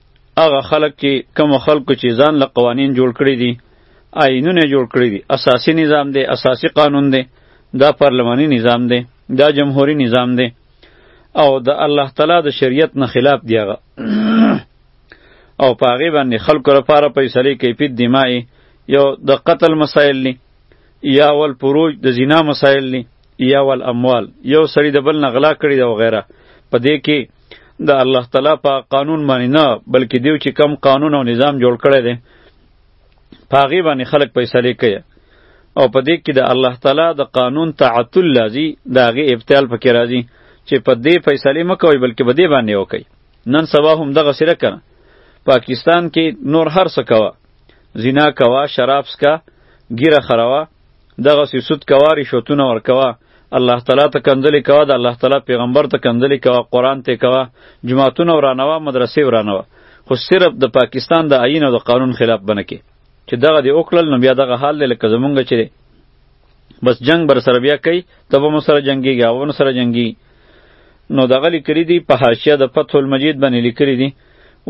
هغه خلک کې کوم خلکو چې ځان له قوانین جوړ کړی دي آینونه جوړ کړی دي اساسی نظام دی اساسی قانون دی دا پارلمانی نظام دی دا جمهوری نظام دی او د الله تعالی د شریعت نه خلاف دی هغه او پاغي باندې خلکو لپاره پیسې کوي په دمای یو د قتل مسائل لی یا ول پروج د زنا مسائل لی یا ول اموال یو سړی د بل نه غلا کړی دا وغیرہ په دې کې د الله تعالی په قانون باندې نه بلکې دیو چې کم قانون او نظام جوړ کړی دی په هغې باندې خلک فیصلې کوي او په دې کې د الله تعالی د قانون تعطل لازی د هغې ابطال پکې راځي چې په دې فیصلې مه کوئ بلکې په دې باندې وکړئ نن سبا هم دغه سره کنه پاکستان کې نور هر څه کوه زنا کوه شراب سکه ګیره خروه دغه سی سود کوا رشوتونه ورکوا الله تعالی ته کنځلې کوا د الله تعالی پیغمبر ته کنځلې کوا قران ته کوا جماعتونه ورانوا مدرسې ورانوا خو صرف د پاکستان د آئین او د قانون خلاف بنه کې چې دغه دی وکړل نو بیا دغه حال دی لکه زمونږ چې دی بس جنگ بر سره بیا کوي ته به مو سره جنګېږي هغه به سره جنګي نو دغه لیکلي دي په حاشیه د فتح المجید باندې لیکلي دي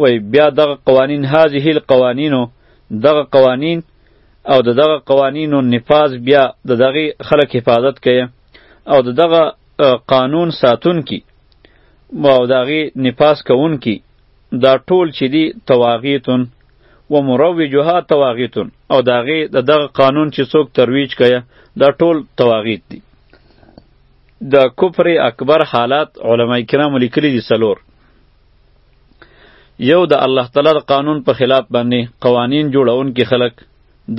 وای بیا دغه قوانین هذه القوانینو دغه قوانین او د دغه قوانینو نفاذ بیا د دغه خلک حفاظت کوي او د دغه قانون ساتونکي او د هغې نفاذ کوونکي دا ټول چې دي تواغیتون و مروجها تواغیتون او د هغې د دغه قانون چې څوک ترویج کوي دا ټول تواغیت دي د کفر اکبر حالات علما کرامو لیکلي دي څلور یو د الله تعالی د قانون په خلاف باندې قوانین جوړون کې خلق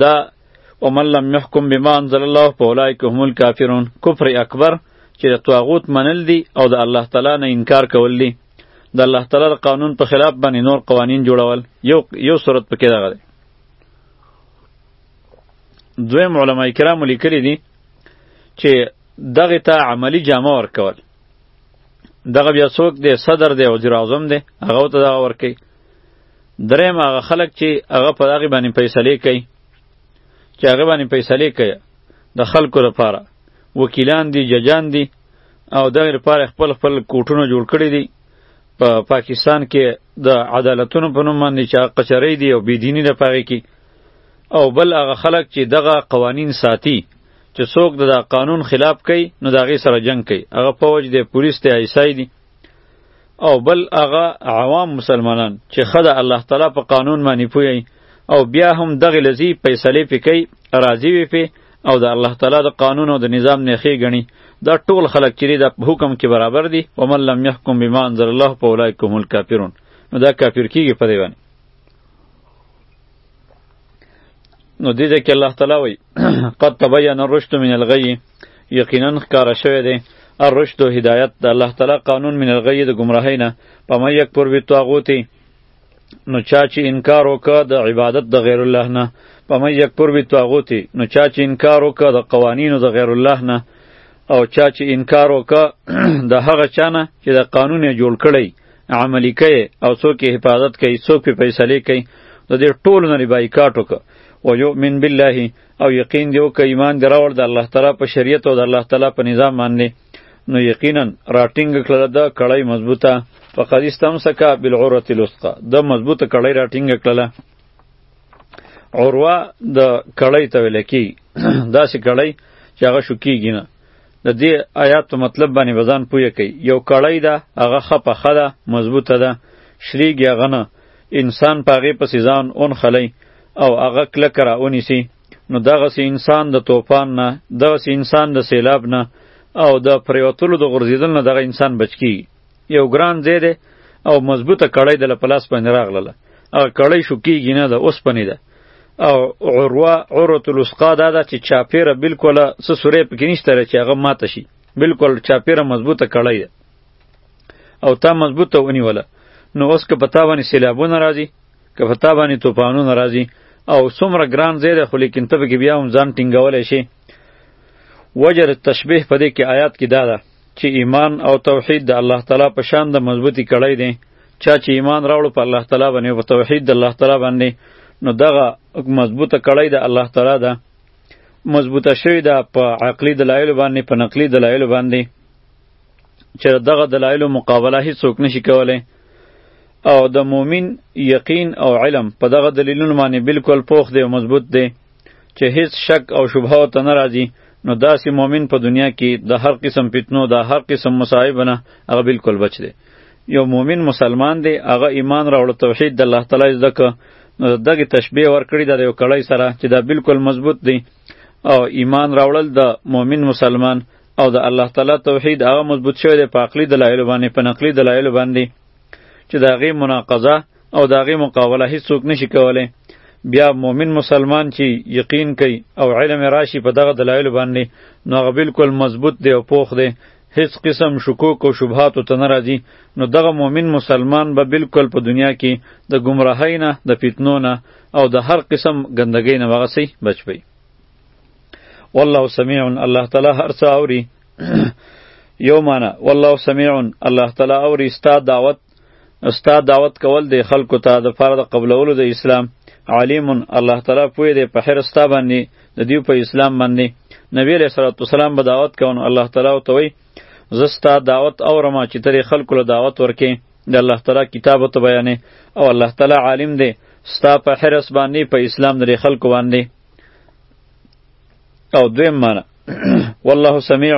دا ومن لم يحكم بما انزل الله فاولئک هم الكافرون کفر اکبر چې د طاغوت منل دي او د الله تعالی نه انکار کول دي د الله تعالی د قانون په خلاف باندې نور قوانین جوړول یو یو صورت پکې دغه دی دویم علما کرام لیکلي دي چې دغه ته عملی جامه ورکول دغه بیا څوک دی صدر دی وزیر اعظم دی هغه ته دغه ورکي دریم هغه خلک چې هغه په هغه باندې فیصله کوي چې هغه باندې فیصله کوي د خلکو لپاره وکیلان دي ججان دي او دغه لپاره خپل خپل کوټونه جوړ کړي دي په پا پاکستان کې د عدالتونو په نوم باندې چې قچرې دي او بيدینی د پاره کې او بل هغه خلک چې دغه قوانین ساتي چې څوک د دا قانون خلاف کوي نو د هغې سره جنگ کوي هغه فوج دی پولیس دی عیسی دی او بل هغه عوام مسلمانان چې ښه د الله تعالی په قانون باندې پوهیږي او بیا هم دغه لذي فیصلې پې کوي راضي وي پې او د الله تعالی د قانون او د نظام نه ښې ګڼي دا ټول خلک چې د حکم کې برابر دي ومن لم یحکم بما انزل الله فاولئک هم الکافرون نو دا کافر کیږي په دی باندې نو دې ځای کې الله تعالی وایي قد تبین الرشد من الغی یقینا ښکاره شوی دی الرشد و هدایت د الله تعالی قانون من الغی د ګمراهۍ نه په من یکفر بالطاغوتي نو چا چې انکار وکړ د عبادت د غیر الله نه په من یکفر بالطاغوتي نو چا چې انکار وکړ د قوانینو د غیر الله نه او چا چې انکار وکړ د هغه چا نه چې د قانون یې جوړ کړی عملی کوي او څوک یې حفاظت کوي څوک په فیصله کوي د دې ټولو نه بایکاټ وکړه او یؤمن بالله او یقین دی وکړه ایمان دی راوړ د الله تعالی په شریعت او د الله تعالی په نظام باندې نو یقینا راټینګ کړه د کړی مضبوطه فقد استمسکا بالعروه الوثقا د مضبوطه کړی راټینګ کړه عروه د کړی ته ویل کی دا سی کړی چې هغه شو کیږي نه د دې آیات په مطلب باندې بزان پوهه کوي یو کړی ده هغه ښه پخه ده مضبوطه ده شریږي هغه نه انسان په هغې پسې ځان ونښلی او هغه کلکه را ونیسي نو دغسې انسان د توپان نه دغسې انسان د سیلاب نه او د پریوتلو د غورځېدل نه دغه انسان بچ کیږي یو ګران ځای دی او مضبوطه کړۍ د په لاس باندې راغله هغه کړۍ شو کیږي نه ده اوسپنې ده او عروه عروه الوسقا دا ده چې چاپیره بالکل څه سورې پکې نشته چې هغه ماته شي بالکل چاپیره مضبوطه کړۍ ده او تا مضبوطه ونیوله نو اوس که په تا باندې سیلابونه راځي که په تا باندې توپانونه راځي او څومره ګران ځای دی خو لیکن ته پکې بیا هم ځان ټینګولی شي وجه د تشبیه په دې کې آیات کې دا ده چې ایمان او توحید د الله تعالی په شان د مضبوطی کړی دی چا چې ایمان راوړ په الله تعالی باندې او توحید د الله تعالی باندې نو دغه مضبوطه کړی د الله تعالی ده مضبوطه شوی ده په عقلی دلایل باندې په نقلی دلایل باندې چې دغه دلایل مقابله هیڅ څوک نشي کولای او د مؤمن یقین او علم په دغه دلیلونو باندې بالکل پوخ دی او مضبوط دی چې هیڅ شک او شبهه ته نه راځي نو داسې مؤمن په دنیا کې د هر قسم فتنو د هر قسم مصائب نه هغه بالکل بچ دی یو مؤمن مسلمان دی هغه ایمان راوړ توحید د الله تعالی زده ک نو دغه تشبیه ورکړي د یو کړی سره چې دا بالکل مضبوط دی او ایمان راوړل د مؤمن مسلمان او د الله تعالی توحید هغه مضبوط شوی دی په عقلي دلایلو باندې په نقلي دلایلو باندې چې د هغې مناقضه او د هغې مقابله هیڅوک نشي کولی بیا مؤمن مسلمان چې یقین کوي او علم راشي په دغه دلایلو باندې نو هغه بالکل مضبوط دی او پوخ دی هیڅ قسم شکوک او شبهاتو ته نه راځي نو دغه مؤمن مسلمان به بالکل په دنیا کې د ګمراهۍ نه د فتنو نه او د هر قسم ګندګۍ نه هغه سي بچ وي والله سمیع الله تعالی هر څه اوري یو معنا والله سمیع الله تعالی اوري ستا دعوت استاد دعوت کول د خلکو ته د فرض قبولولو د اسلام علیم الله تعالی پوی دی په هر ستا باندې د دیو په اسلام باندې نبی علیہ الصلوۃ والسلام به دعوت کون الله تعالی او توي زستا دعوت او رما چې تری خلکو له دعوت ورکې د الله تعالی کتاب ته بیانې او الله تعالی عالم دی ستا په حرس باندې په اسلام د خلکو باندې او دویم معنی والله سمیع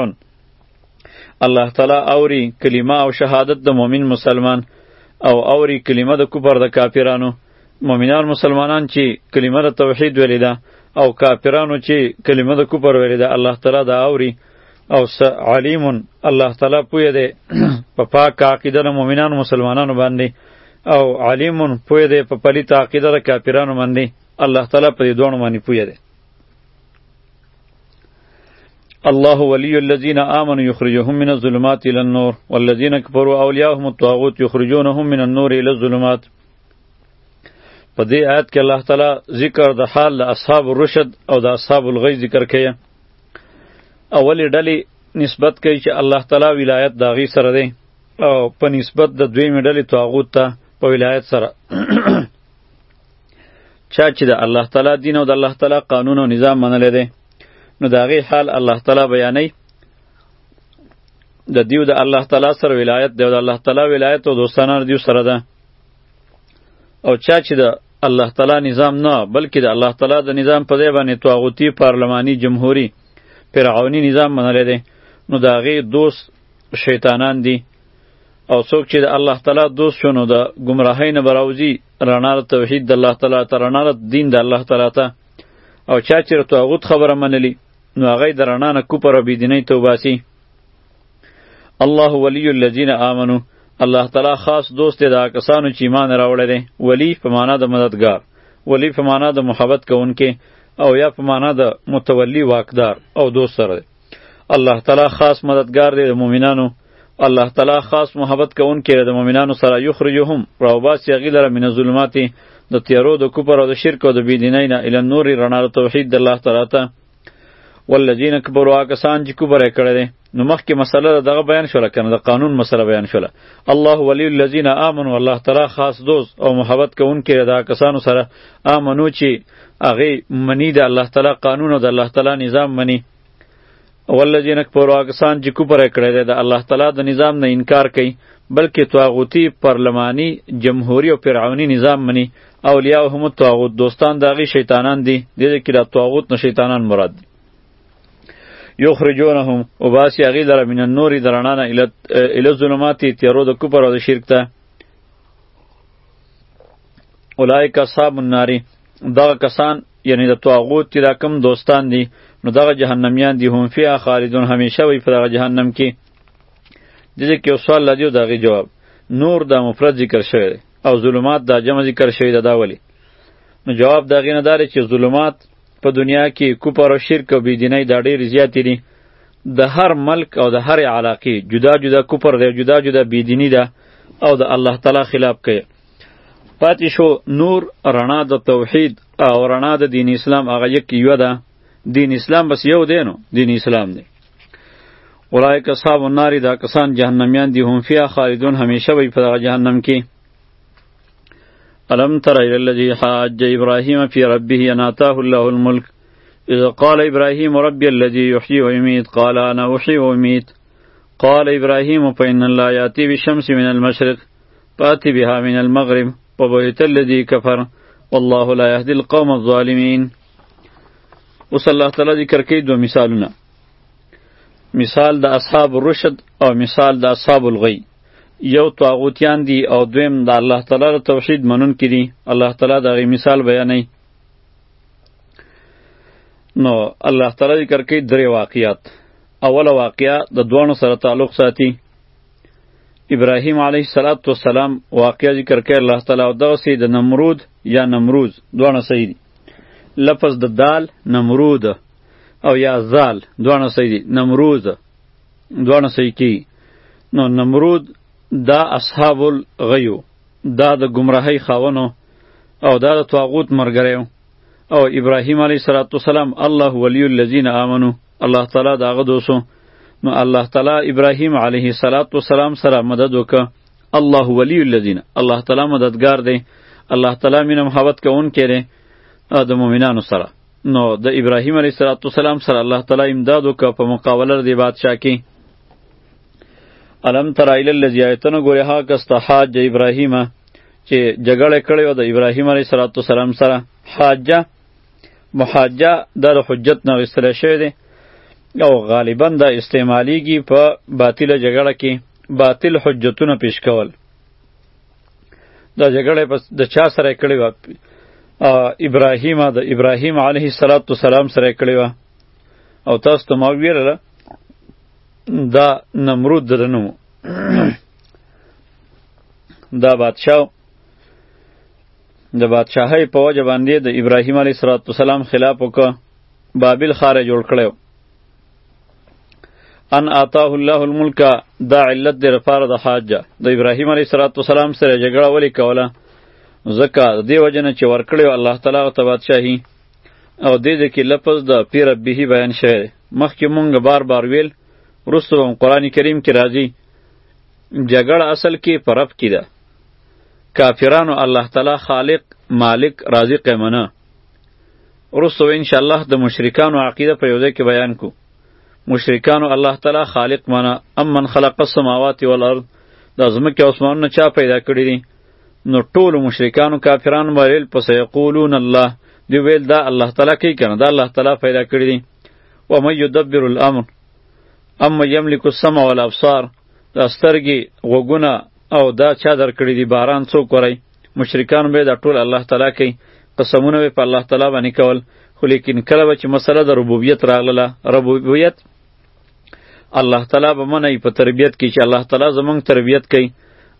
الله تعالی اوري کلمه او شهادت د مؤمن مسلمان او اوري کلمه د کفر د کافرانو مؤمنان مسلمانان چې کلمه د توحید ویلې ده او کافرانو چې کلمه د کفر ویلې ده الله تعالی دا اوري او س علیم الله تعالی پوی دی په پاک عقیده د مؤمنان مسلمانانو باندې او علیم پوی دی په پلیت عقیده د کافرانو باندې الله تعالی په دې دوه باندې پوی دی الله ولي الذين آمنوا يخرجهم من الظلمات إلى النور والذين كفروا أولياءهم الطاغوت يخرجونهم من النور إلى الظلمات په دې آیت کې الله تعالی ذکر د حال د اصحاب الرشد او د اصحاب الغی ذکر کوي اولې ډلې نسبت کوي چې الله تعالی ولایت د هغې سره دی او په نسبت د دویمې ډلې طاغوت ته په ولایت سره چا چې د الله تعالی دین او د الله تعالی قانون او نظام منلی دی نو د هغې حال الله تعالی بیانوي د دیو د الله تعالی سره ولایت دی او د الله تعالی ولایت او دوستانه دیو سره ده او چا چې د الله تعالی نظام نه بلکې د الله تعالی د نظام په ځای باندې طاغوتی پارلمانی جمهوری فرعونی نظام منلی دی نو د هغې دوست شیطانان دي او څوک چې د الله تعالی دوست شو نو د ګمراهۍ نه به راوځي رڼا د توحید د الله تعالی ته رڼا د دین د الله تعالی ته او چا چې د طاغوت خبره منلي نو هغه یې د رڼا نه کفر او بېدینۍ ته وباسي الله ولی الذین آمنو الله تعالی خاص دوست دی د هغه کسانو چې ایمان راوړی دی ولی په معنا د مددګار ولی په معنا د محبت کوونکی او یا په معنا د متولی واکدار او دوست سره دی الله تعالی خاص مددگار دی د مؤمنانو الله تعالی خاص محبت کون کړي د مؤمنانو سره یخرجهم راوباس یغی لره من ظلمات د تیارو د کوپر او د شرک او د بيدینۍ نه ال نور رڼا د توحید د الله تعالی ته والذین کبروا کسان چې کوپر کړي دي نو مخکې مسله دغه بیان شوله کنه د قانون مسله بیان شوله الله ولی الذین آمنوا الله تعالی خاص دوست او محبت کون کړي دا کسانو سره آمنو چې هغه منی د الله تعالی قانون او د الله تعالی نظام منی ولذین کفروا کسان چې کوپر کړی دی د الله تعالی د نظام نه انکار کوي بلکې طاغوتی پرلمانی جمهوری او فرعونی نظام منی اولیاء هم طاغوت دوستان داغي شیطانان دي د دې کې د طاغوت نه شیطانان مراد دي یخرجونهم وباسی هغه لره من النور درنا نه اله ظلمات تیرو د کوپر او د شرک ته اولایک اصحاب النار دغه کسان یعنی د طاغوت چې دا کم دوستان دي نو دغه جهنميان دي هم فيها خالدون همیشه وي په دغه جهنم کې د دې کې یو سوال لدی او دغه جواب نور دا مفرد ذکر شوی دی او ظلمات دا جمع ذکر شوی دی دا ولی نو جواب دا غینه دار چې ظلمات په دنیا کې کوپر او شرک او بيدینۍ دا ډېر زیات دي د هر ملک او د هر علاقې جدا جدا کوپر دی جدا جدا بيدینی ده او د الله تعالی خلاف کوي پاتې شو نور رڼا د توحید او رڼا د دین اسلام هغه یک یو ده دین اسلام بس یو دی نو دین اسلام دی اولایک اصحاب النار دا کسان جهنميان دي هم فيها خالدون همیشه وي په دغه جهنم کې الم تر الى الذي حاج ابراهيم في ربه ان اتاه الله الملك اذ قال ابراهيم ربي الذي يحيي ويميت قال انا احيي واميت قال ابراهيم فان الله ياتي بالشمس من المشرق پاتی بها من المغرب وبهت الذي كفر والله لا يهدي القوم الظالمين اوس الله تعالی ذکر کوي دوه مثالونه مثال د اصحاب الرشد او مثال د اصحاب الغی یو طاغوتیان دي او دویم د الله تعالی د توحید منون کړي الله تعالی دا غي مثال بیانوي نو الله تعالی ذکر کوي درې واقعیات اوله واقعیا د دوه سره تعلق ساتي ابراهیم علیه الصلاۃ والسلام واقعا ذکر کړي الله تعالی او دغه سي د نمرود یا نمروز دوه صحیح دي لفظ د دال نمرود او یا زال دوه صحیح دي نمروز دوه صحیح کی نو نمرود دا اصحاب الغیو دا د گمراهی خاونو او دا د طاغوت مرګریو او ابراهیم علیه السلام الله ولی الذین آمنو الله تعالی داغه دوسو نو الله تعالی ابراهیم علیه السلام سره مدد وکړه الله ولی الذین الله تعالی مددگار دی الله تعالی مینم حوت کون کړي د مؤمنانو سره نو د ابراهیم علیه السلام سره الله تعالی امداد وکړه په مقابله د بادشاه کې الم تر ایل الذی ایتن ګوره ها کسته حاج ابراهیم چې جګړه کړې و د ابراهیم علیه السلام سره حاجه محاجه دا د حجت نه وستل شوی دی او غالبا دا استعمالیږي په باطله جګړه کې باطل حجتونه پیش کول دا جګړه پس د چا سره کړی و ابراهیم د ابراهیم علیه السلام سره کړی و او تاسو ته ما ویله دا نمرود درنو دا بادشاہ د بادشاهۍ په وجه باندې د ابراهیم علیه السلام خلاف وکړ بابل ښار جوړ کړو ان اعطاه الله الملک دا علت د رفار د حاج د ابراهیم علیه السلام سره جګړه ولې کوله ځکه دی وجنه چې ورکړی الله تعالی او تبادشاهي او دې دې کې لفظ د پیر به بیان شوی مخکې مونږ بار بار ویل رسو قرآن کریم کې راځي جګړه اصل کې پرب کې ده کافرانو الله تعالی خالق مالک رازق منه ورسته ان شاء الله د مشرکانو عقیده په یوځای کې بیان کو مشرکانو الله تعالی خالق منه ام من خلق السماوات والارض د ازمکه اسمانونه چا پیدا کړی دي نو ټول مشرکانو کافرانو ویل پس یقولون الله دی ویل دا الله تعالی کوي کنه دا الله تعالی پیدا کړی دي و من یدبر الامر اما یملک السمع والابصار دا سترګې غوګونه او دا چا درکړي دي باران څوک ورای مشرکان به دا ټول الله تعالی کوي قسمونه به په الله تعالی باندې کول خو لیکن کله به چې مسله د ربوبیت راغله ربوبیت الله تعالی به منه په تربیت کې چې الله تعالی زمونږ تربیت کوي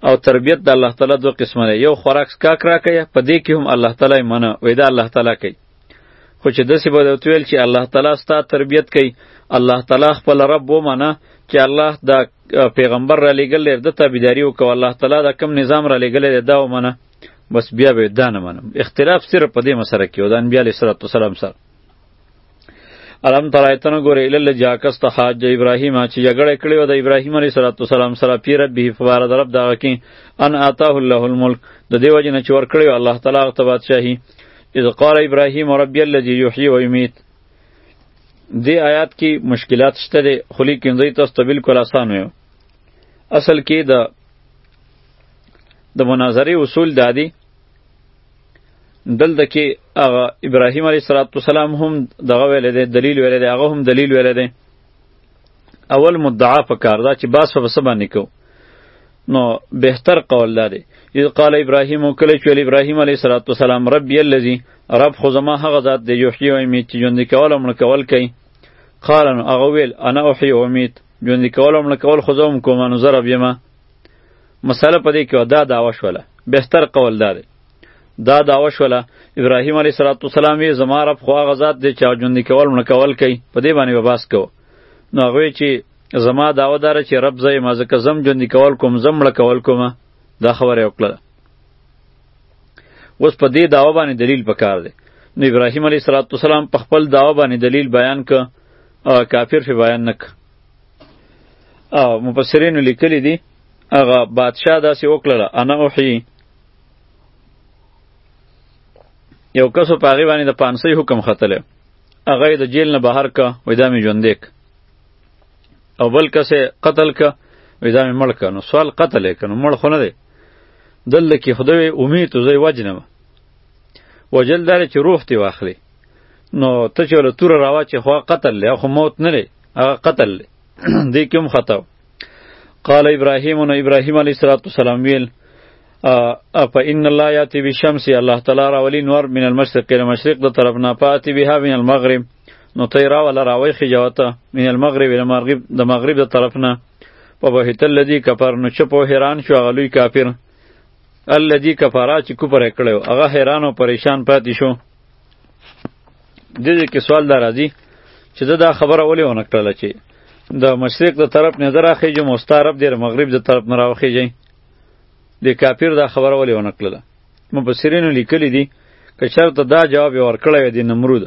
او تربیت د الله تعالی دوه قسمه ده یو خوراک سکاک راکوي په دې کې هم الله تعالی منه وې دا الله تعالی کوي خو چې داسې به درته ویل چې الله تعالی ستا تربیت کوي الله تعالی خپل رب ومنه چې الله دا پیغمبر را لېږلی دی ده تابعداري وکړه الله تعالی دا کم نظام را لېږلی دی دا ومنه بس بیا به دا نه منم اختلاف صرف په دې مسله کې و د انبیا علیه صلات وسلام سره الم تر آیتونه ګورې الل جاکس ته حاج ابراهیم چې جګړه کړې و د ابراهیم علیه صلات وسلام سره پیر به فوار د رب دغه کې ان آتاه الله الملک د دې وجه نه چې ور کړی الله تعالی ته بادشاهي اذ قال ابراهیم ربی الذی یحیی و یمیت دې آیات کې مشکلات شته دي خو لیکن دوی تاسو ته بالکل آسان وي اصل کې د د مناظرې اصول دا دي دلته کې هغه ابراهیم علیه السلام هم دغه ویل دی دلیل ویل دی هغه هم دلیل ویل دی اول مدعا په کار دا چې باس په څه باندې کو نو بهتر قول دا دی اذ قال ابراهیم کله چې ول ابراهیم علیه الصلاۃ والسلام ربی الذی رب خو زما هغه ذات دی یحیی و یمیت چې ژوند کول او مړ کول کوي قال نو هغه ویل انا احیی و امیت ژوند کول او مړ کول خو زوم کوم نو زه رب یم مسله پدې کې دا داوا شوله بهتر قول دا دی دا داوا شوله ابراهیم علیه الصلاۃ والسلام وی زما رب خو هغه ذات دی چې ژوند کول مړ کول کوي په دې باندې بحث کوو نو هغه چې زما داو دار چې رب زې ما زکه زم ژوند کول کوم زم مړ کول کوم دا خبره وکړه اوس په دې داوا باندې دلیل پکار دی نو ابراهیم علیه السلام په خپل داوا باندې دلیل بیان ک او کافر فی بیان نک او مفسرین لیکلی دی هغه بادشاه داسې وکړه انا اوحی یو کس په هغه باندې د پانسی حکم ختله هغه د جیل نه بهر کا وې دا مې ژوندې او بل کس قتل ک وې دا مې مړ ک نو سوال قتل یې کنو مړ خو نه دی دلته کې خدای امید ته ځای وجنم وجل دار چې روح تی واخلي نو ته چې له تور راوا چې خو قتل له خو موت نه لري هغه قتل دی کوم خطا قال ابراهیم نو ابراهیم علیه السلام ویل اپ ان الله یاتی بالشمس الله تعالی راولی نور من المشرق الى المشرق د طرف نه پاتی بها من المغرب نو تی را ولا راوی خجوته من المغرب الى المغرب د مغرب د طرف نه په بهت الذی کفر نو چپو حیران شو غلوی کافر الذی کفرا چې کوپر کړو هغه حیران او پریشان پاتې شو د دې کې سوال دار راځي چې دا خبره ولې ونه کړل چې د مشرق د طرف نظر اخیجم او ستارب د مغرب د طرف نه راوخیجم د کافر دا خبره ولې ونه کړله مفسرینو لیکلی دي که چېرته دا جواب یې ورکړی وی د نمرود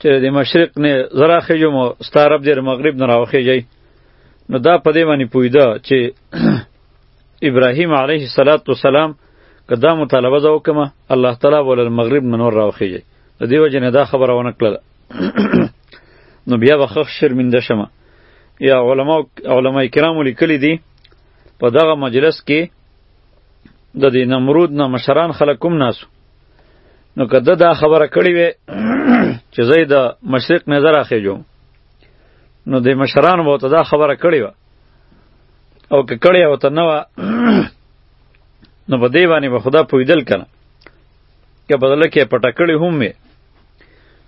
چې د مشرق نه زه راخېږم او ستا رب دې د مغرب نه راوخېږی نو دا په دې باندې پوهېده چې ابراهیم علیه صلات وسلام که دا مطالبه زه وکړم الله تعالی به له مغرب نه نور راوخېږي د دې وجې نه دا خبره ونه کړله نو بیا به ښه شرمنده شمه یا علما علما کرامو لیکلی دي په دغه مجلس کې د دې نمرود نه مشران خلک کوم ناسو نو که ده دا خبره کړې وي چې زه د مشرق نظر اخیجوم نو د مشران به ته دا خبره کړې وه او که کړې او ته نه وه نو په دې باندې به خدا پویدل کنه که په دله کې پټه کړې هم وي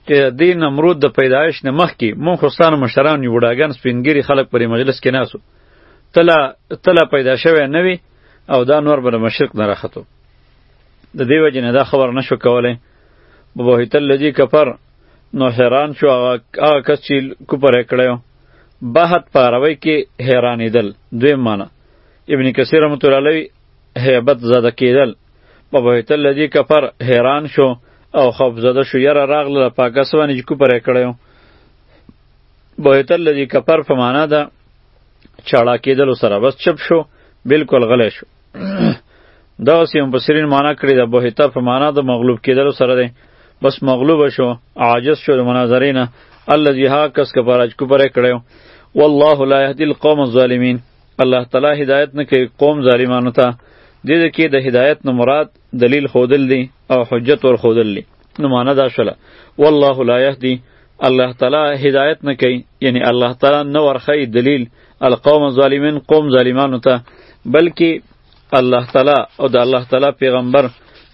چې دې نمرود د پیدایش نه مخکې مونږ خو ستانه مشران یو وډاګان سپینګیري خلک پرې مجلس کې ناسو تلا تلا پیدا شوی نه وي او دا نور بر مشرق نه راختو د دې وجه نه دا خبر نشو کولای بوهیت الذی کفر نو حیران شو هغه کس چې کوپر کړیو بحت پاروی کې حیرانیدل دوی معنی ابن کثیر رحمت الله علیه هیبت زده کیدل په بوهیت الذی کفر حیران شو او خوف زده شو یره راغله پاکستان چې کوپر کړیو بوهیت الذی کفر په معنا ده چاړه کېدلو سره بس چپ شو بالکل غلی شو دغه سیم په سرین معنا کړی د بهتر په معنا د مغلوب کېدلو سره دی بس مغلوب شو عاجز شو د مناظرې نه الذي ها کس که پراج کو پرې کړو والله لا يهدي القوم الظالمين الله تعالی هدایت نه کوي قوم ظالمانو ته دې کې د هدایت نه مراد دلیل خودل دی او حجت ور خودل دی نو معنا دا شوله والله لا یهدی الله تعالی هدایت نه کوي یعنی الله تعالی نه ورخی دلیل القوم الظالمین قوم ظالمانو ته بلکې الله تعالی او د الله تعالی پیغمبر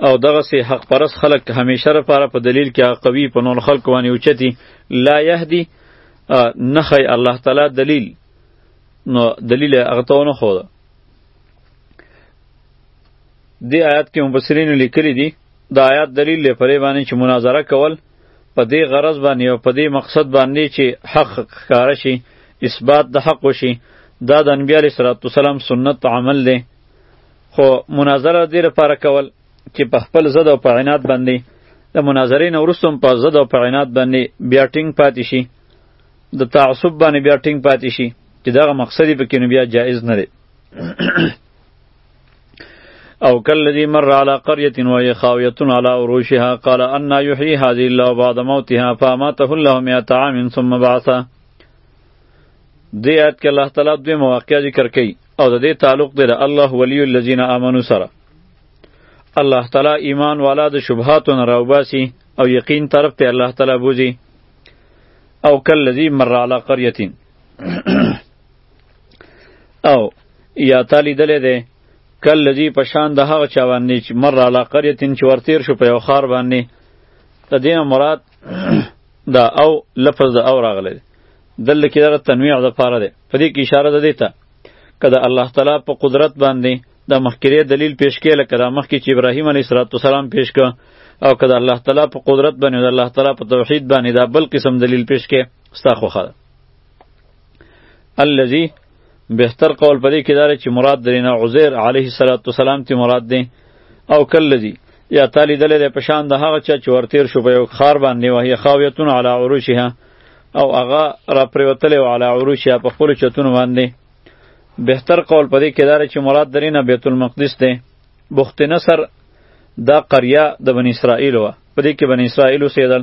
او دغه سي حق پرس خلق همیشه لپاره په دلیل کې قوي په نور خلق باندې اوچتي لا يهدي نخي الله تعالی دلیل نو دلیل هغه ته نه خو دې آیات کې مفسرینو لیکلي دي د آیات دلیل دی پرې باندې چې مناظره کول په دې غرض باندې او په دې مقصد باندې چې حق ښکاره شي اثبات د حق وشي دا د انبیاء علیه الصلاۃ والسلام سنت عمل دی خو مناظره دې لپاره کول چې په خپل زد او په عناد باندې د مناظرې نه وروسته په زد او په عناد باندې بیا ټینګ پاتې شي د تعصب باندې بیا ټینګ پاتې شي چې دغه مقصد یې پکې نو بیا جایز نه دی او کلذي مر على قريه وهي خاويه على عروشها قال ان يحيي هذه الله بعد موتها فاماته الله مئة عام ثم بعثه دې آیت کې الله تعالی دوی مواقع ذکر کړي او د دې تعلق دی له الله ولی الذین آمنو سره الله تعالی ایمان والا د شبهاتو نه راوباسي او یقین طرف ته الله تعالی بوزي او کلذي مر علی قريه او یا تا لیدلی دی کل لذی په شان د هغه چا باندې چې مر علی قريه چې ورتیر شو په یو خار باندې د دین مراد دا او لفظ د او راغلی دل کې دا تنویع د پاره ده په دې کې اشاره ده دیته کله الله تعالی په قدرت باندې د مخکری دلیل پیش کړي لکه دا مخکې چې ابراهیم علیه السلام پیش کړ او کله الله تعالی په قدرت باندې د الله تعالی په توحید باندې دا بل قسم دلیل پیش کړي ستا خوخه الذي بهتر قول پدې کې دار چې مراد درینه عزیر علیه السلام تی مراد دی او کلذي یا تالی دلې په شان د هغه چا چې ورتیر شو په یو خار باندې وهي خاویتون علی عروشها او هغه را پریوتلې او علی عروشها په خپل چتون باندې بهتر قول پدې کې دار چې مراد درینه بیت المقدس دی بخت نصر دا قریه د بنی اسرائیل و پدې کې بنی اسرائیل اوسېدل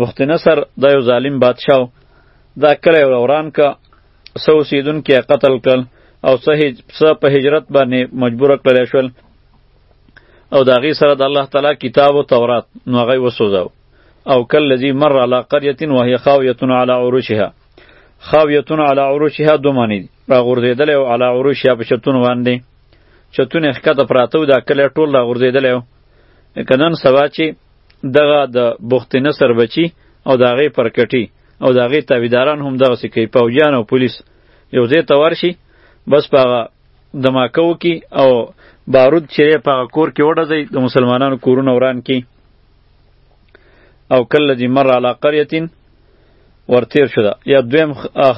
بخت نصر دا یو ظالم بادشاه دا کلی وران که څه اوسېدونکي یې قتل کړل او څه په هجرت باندې مجبور کړلی شول او د هغې سره د الله تعالی کتاب و تورات نو هغه یې وسوځاو او کل لذي مر علی قریة وهي خاویة علی عروشها خاویة علی عروشها دو معنی دي راغورځېدلی او علی عروشها په چتونو باندې چتونې ښکته پراته و دا کلی ټول راغورځېدلی و لکه نن سبا چې دغه د بخت نصر بچي او د هغې پرکټي او د هغې تابعداران هم دغسې کوي پوځیان او پولیس یو ځای ته ورشي بس په هغه دماکه وکړي او بارود چې دی په هغه کور کې وډزوي د مسلمانانو کورونه وران کړي او کله دې مر علی قریتین ورتیر شو ده یا دویم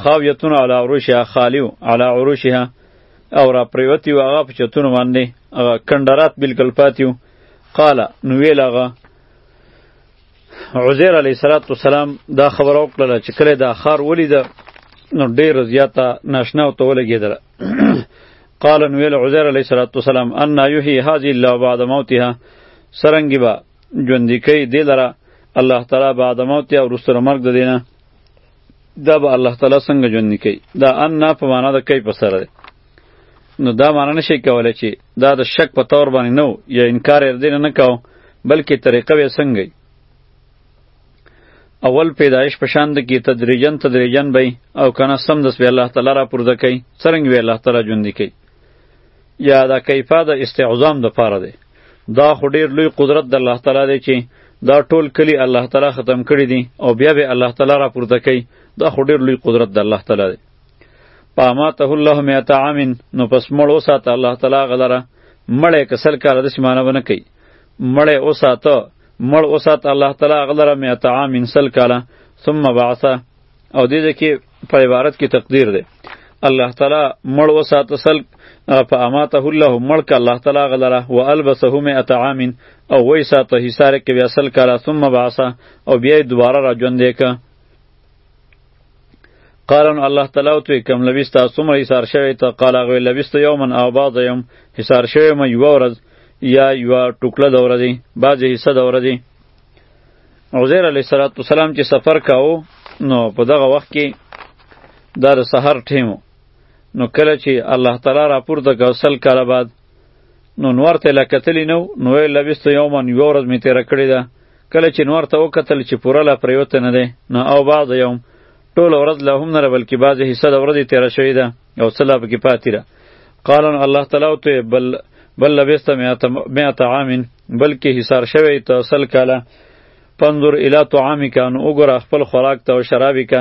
خاویتون علی عروشها خالیو علی عروشها او را پریوتی و هغه په چتونو باندې هغه کندرات بالکل پاتیو قال نو ویل هغه عزیر علیه السلام دا خبر او کړل چې کله دا خار ولید نو ډیر زیاته ناشنا او توله کېدل قال نو ویل عزیر علیه السلام ان یحیی هذه الله بعد موتها سرنګي با ژوند کوي د لره الله تعالی بعد موت او رسول مرګ د دینه دا به الله تعالی څنګه ژوند کوي دا ان په معنا د کوي په سره نو دا معنی نشي کولای چې دا د شک په تور باندې نو یا انکار یې دین نه کاو بلکې طریقه وې څنګه اول پیدایش پشان د کی تدریجن تدریجن بی او کنه سم دس بی الله تعالی را پورده کی څرنګ وی الله تعالی ژوند کی یا دا کیفا د استعظام د پاره دی دا خو ډیر لوی قدرت د الله تعالی دی چې دا ټول کلی الله تعالی ختم کړی دی او بیا به الله تعالی را پورته کی دا خو ډیر لوی قدرت د الله تعالی دی پاماته الله مئات عام نو پس مړ وساته الله تعالی غلره مړې کسل کاله د شمانه ونه کوي مړې وساته مړ وساته الله تعالی غلره مئات عام سل کاله ثم بعثه او دې ځکه په عبارت کې تقدیر دی الله تعالی مړ وساته سل په اماته الله مړ ک الله تعالی غلره و البسه مئات عام او وای ساته حصار کې بیا سل کاله ثم بعثه او بیا دوباره را ژوند دی که قالن الله تعالی او توی کم لبیست از څومره حسار شوی ته قال هغوی لبیست یومن او بعض یوم حسار شوی ما یوه ورځ یا یوه ټوکړه د ورځې بعضې حصه د ورځې عزیر علیه صلات وسلام چې سفر کاوه نو په دغه وخت کې دا د سحر ټیم نو کله چې الله تعالی راپورته کړ سل کاله بعد نو نور ته لا کتلی نو نو لبست یوما یو ورځ می تیر کړی ده کله چې نور ته وکتل چې پوره لا پریوت نه ده نو او بعض یوم ټول ورځ له هم نه بلکې بعض حصہ د ورځې تیر شوی ده او صلا پکې پاتې ده قال الله تعالی ته بل بل لبست مئات عام بلکې حصار شوی ته سل کاله پنظر الی طعامک ان وګوره خپل خوراک ته او شرابی کا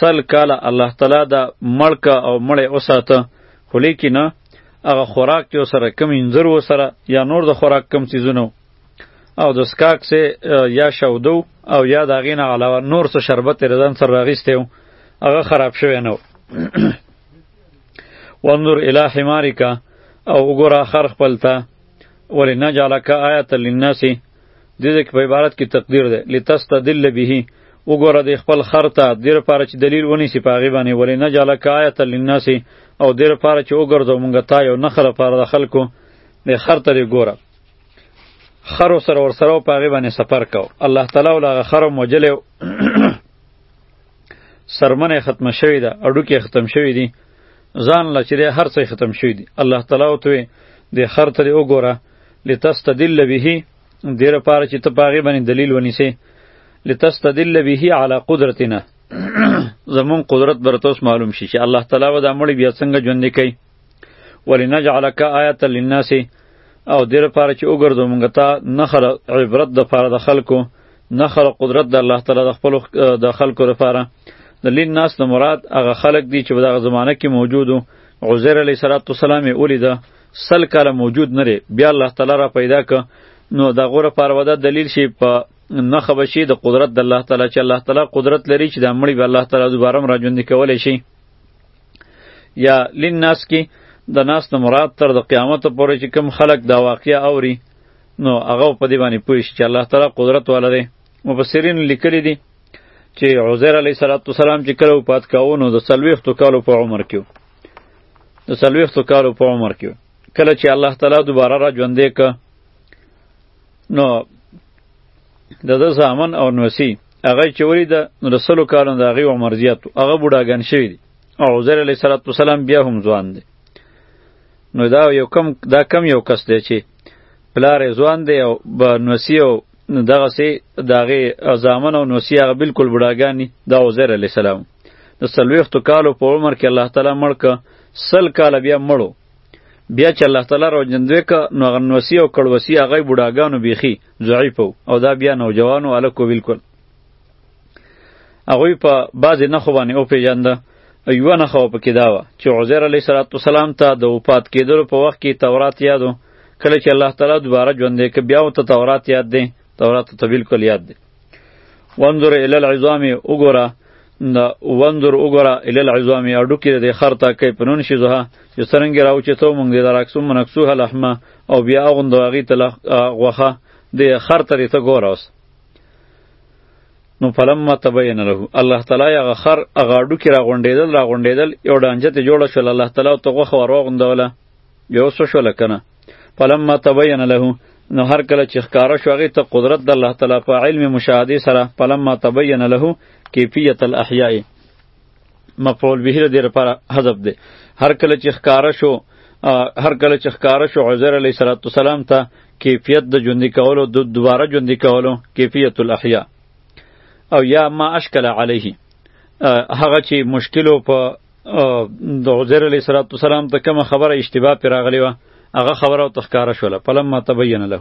سل کاله الله تعالی دا مړک او مړی وساته خو لیکن هغه خوراک چې سره کم انځر و سره یا نور د خوراک کم چیزونه او د سکاک سه یا شودو او یا د غین علاوه نور څه شربت رضان سره راغیسته هغه خراب شوی نه وانظر الی حمارک او وګوره خر خپلته ولنجعلک آیه للناس دې ځکه په عبارت کې تقدیر ده لتستدل به وګوره د خپل خرته دیر پاره چې دلیل ونی سی پاغي باندې ولې نه جاله کایت للناس او دیر پاره چې وګرځو مونږ تا یو نخره پاره د خلکو د خرته دی ګوره خر سره ور سره پاغي باندې سفر کو الله تعالی ولا خر موجل سرمنه ختم شوی ده اډو کې ختم شوی دي ځان لچره هر څه ختم شوی دي الله تعالی او ته د خر ته وګوره لتستدل به دې لپاره چې ته په هغې باندې دلیل ونیسې لتستدل به علی قدرتنا زمون قدرت برته اوس معلوم شي چې الله تعالی به دا مړی بیا څنګه ژوندی کوي ولنجعلک آیة للناس او دې لپاره چې وګرځو مونږ ته نخره عبرت د پاره د خلکو نخره قدرت د الله تعالی د خپل د خلکو لپاره د لین ناس نه مراد هغه خلک دي چې په دغه زمانه کې موجودو عزیر علیه السلام یې ولیده سل کاله موجود نه دی بیا الله تعالی را پیدا ک نو دا غوره پرواده دلیل شي په نه خبر شي د قدرت د الله تعالی چې الله تعالی قدرت لري چې د مړي به الله تعالی دوباره را ژوند کولای شي یا لناس کې د ناس نه مراد تر د قیامت پورې چې کم خلق دا واقعیا اوري نو هغه په دې باندې پوه شي چې الله تعالی قدرت والا دی مفسرین لیکلی دي چې عزیر علیه السلام چې کله وفات کاوه نو د څلوېښتو کالو په عمر کې د څلوېښتو کالو په عمر کې کله چې الله تعالی دوباره را ژوندې که نو د ده زامن او نوسی هغه چې ولیده نو د سلو کالو د هغې عمر زیات و هغه بوډاګان شوي دي او عزیر علیه صلات وسلام بیا هم ځوان دی نو دا یو کم دا کم یو کس دی چې پلار یې ځوان دی او به نوسی او دغسې د هغې زامن او نوسی هغه بلکل بوډاګان دي دا عزیر علیه السلام د څلوېښتو کالو په عمر کې الله تعالی مړ که سل کاله بیا مړو بیا چې الله تعالی را ژوندی که نو هغه نوسی او کړوسی هغه بوډاګانو بیخي ضعیف او دا بیا نوجوانو هلکو بلکل هغوی په بعضې نښو باندې وپېژنده یوه نښه وه پکې دا وه چې عزیر علیه صلات وسلام ته د وفات کېدلو په وخت کې تورات یاد و کله چې الله تعالی دوباره ژوندی که بیا ورته تورات یاد دی تورات ته بلکل یاد دی وانظر الی العظام وګوره د وندر وګوره ال العظام اډو کې د خر تا کې پنون شي زه چې سرنګ راو چې تو مونږ دې دراکسو منکسو لحمه او بیا غوند غی تل غوخه د خر ترې ته ګور اوس نو فلما تبین له الله تعالی هغه خر هغه اډو کې را غونډېدل را غونډېدل یو ډانجه ته جوړه شول الله تعالی ته غوخه ور وغوندوله بیا اوس شو لکه نه فلما تبین له نو هر کله چې ښکاره شو هغې ته قدرت د الله تعالی په علم مشاهدې سره فلما تبین له کیفیت الاحیاء مفعول به د دې لپاره حذف دی هر کله چې ښکاره شو هر کله چې ښکاره شو عزیر علیه السلام ته کیفیت د ژوندي کولو د دوباره ژوندي کولو کیفیت الاحیاء او یا ما اشکل علیه هغه چې مشکلو په د عزیر علیه السلام ته کومه خبره اشتباه پرې راغلې وه هغه خبره ورته ښکاره شوله فلما تبین له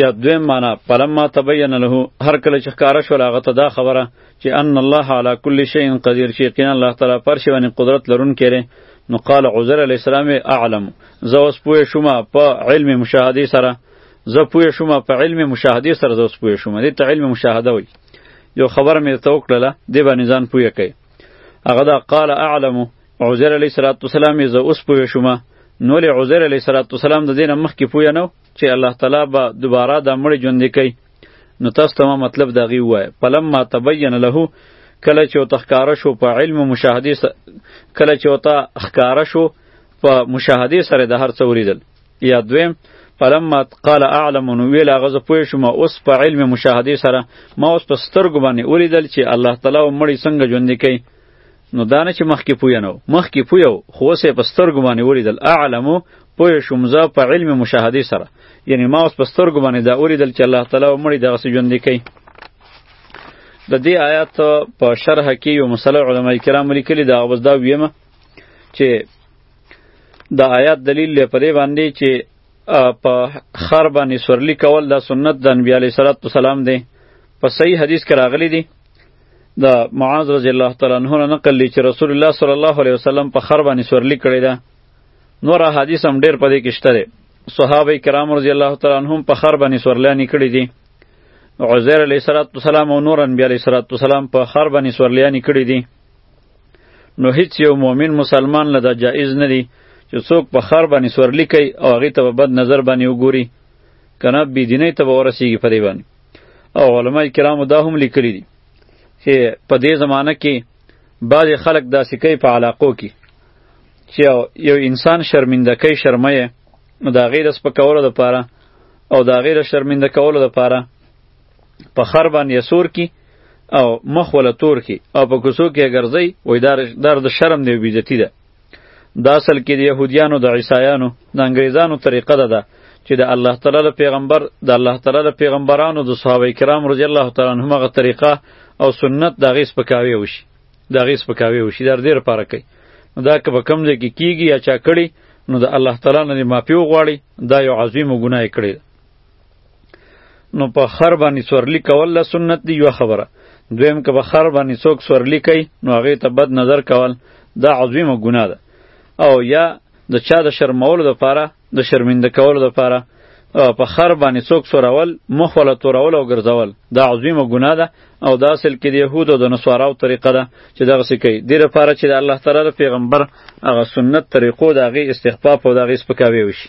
یا دویم معنا فلما تبین له هر کله چې ښکاره شوله هغه ته دا خبره چې ان الله علی کل شیء قدیر چې یقینا الله تعالی پر شی باندې قدرت لرونکی دی نو قال عزیر علیه السلام اعلم زه اوس پوه شوم په علم مشاهده سره زه پوه شوم په علم مشاهده سره زه اوس پوه شوم دې ته علم مشاهده وایي یو خبر مې ته وکړله دې باندې ځان پوه کړي هغه دا قال اعلم عزیر علیه صلوات والسلام یې زه اوس پوه شوم نو له عزیر علیه صلوات والسلام د دینه مخکې پوه نه چې الله تعالی به دوباره د مړ ژوند کوي نو تاسو ته ما مطلب دا غي وای پلم ما تبین له کله چې او تخکاره شو په علم او مشاهده کله چې او ته خکاره شو په مشاهده سره د هر څه وریدل یا دویم فلما قال اعلم نو ویل هغه زه پوه شوم اوس په علم مشاهده سره ما اوس په سترګو باندې ولیدل چې الله تعالی مړی څنګه ژوندی کوي نو دا نه چې مخکې پوه نه مخکې پوه خو اوس یې په سترګو باندې ولیدل اعلم پوه شوم زه په علم مشاهده سره یعنی ما اوس په سترګو باندې دا ولیدل چې الله تعالی مړی دغسې ژوندی کوي د دې آیات په شرح کې یو مسله علما کرام لیکلي دا اوس دا ویمه چې د آیات دلیل لري په دې باندې چې په خر باندې سورلی کول دا سنت د انبیاء علیه صلوات و سلام دی په صحیح حدیث کې راغلی دی د معاذ رضی الله تعالی عنہ نه نقل دی چې رسول الله صلی الله علیه وسلم په خر باندې سورلی کړی دا نور حدیث هم ډیر په دې کې شته دی صحابه کرام رضی الله تعالی عنهم په خر باندې سورلی نه کړی دی عزیر علیه السلام او نور انبیاء علیه السلام په خر باندې سورلی نه کړی دی نو هیڅ یو مؤمن مسلمان له دا جایز نه دی چې څوک په خر باندې سورلی کوي او هغې ته به بد نظر باندې وګوري که نه بېدینۍ ته به ورسېږي په دې باندې او علما کرامو دا هم لیکلي دي چې په دې زمانه کې بعضې خلک داسې کوي په علاقو کې چې یو انسان شرمنده کوي شرمه یې نو د هغې د سپکولو دپاره او د هغې د شرمنده کولو دپاره په خر باندې سور کی او مخ ولا تور کی او په کوسو کې ګرځي وای دار دار د شرم دی بیزتی ده دا اصل کې د يهوديانو د عیسایانو د انګریزانو طریقه ده ده چې د الله تعالی د پیغمبر د الله تعالی د پیغمبرانو د صحابه کرام رضی الله تعالی عنهم غ طریقه او سنت د غیس پکاوی وشي د غیس پکاوی وشي در دیر پاره کوي دا که په کم ځای کې کیږي یا چا کړي نو د الله تعالی نه معافي وغواړي دا یو عظیم ګناه کړی نو په خر باندې سورلی کول له سنت دی یو خبره دویم که په خر باندې څوک سورلی کوي نو هغه ته بد نظر کول دا عظیمه ګناه ده او یا د چا د شرمولو لپاره د شرمنده کولو لپاره په خر باندې څوک سورول مخ ولا تورول او ګرځول دا عظیمه ګناه ده او دا اصل کې د یهودو د نصاراو طریقه ده چې دغه څه کوي دې لپاره چې د الله تعالی د پیغمبر هغه سنت طریقو د هغې استخفاف او د هغې سپکاوی وشي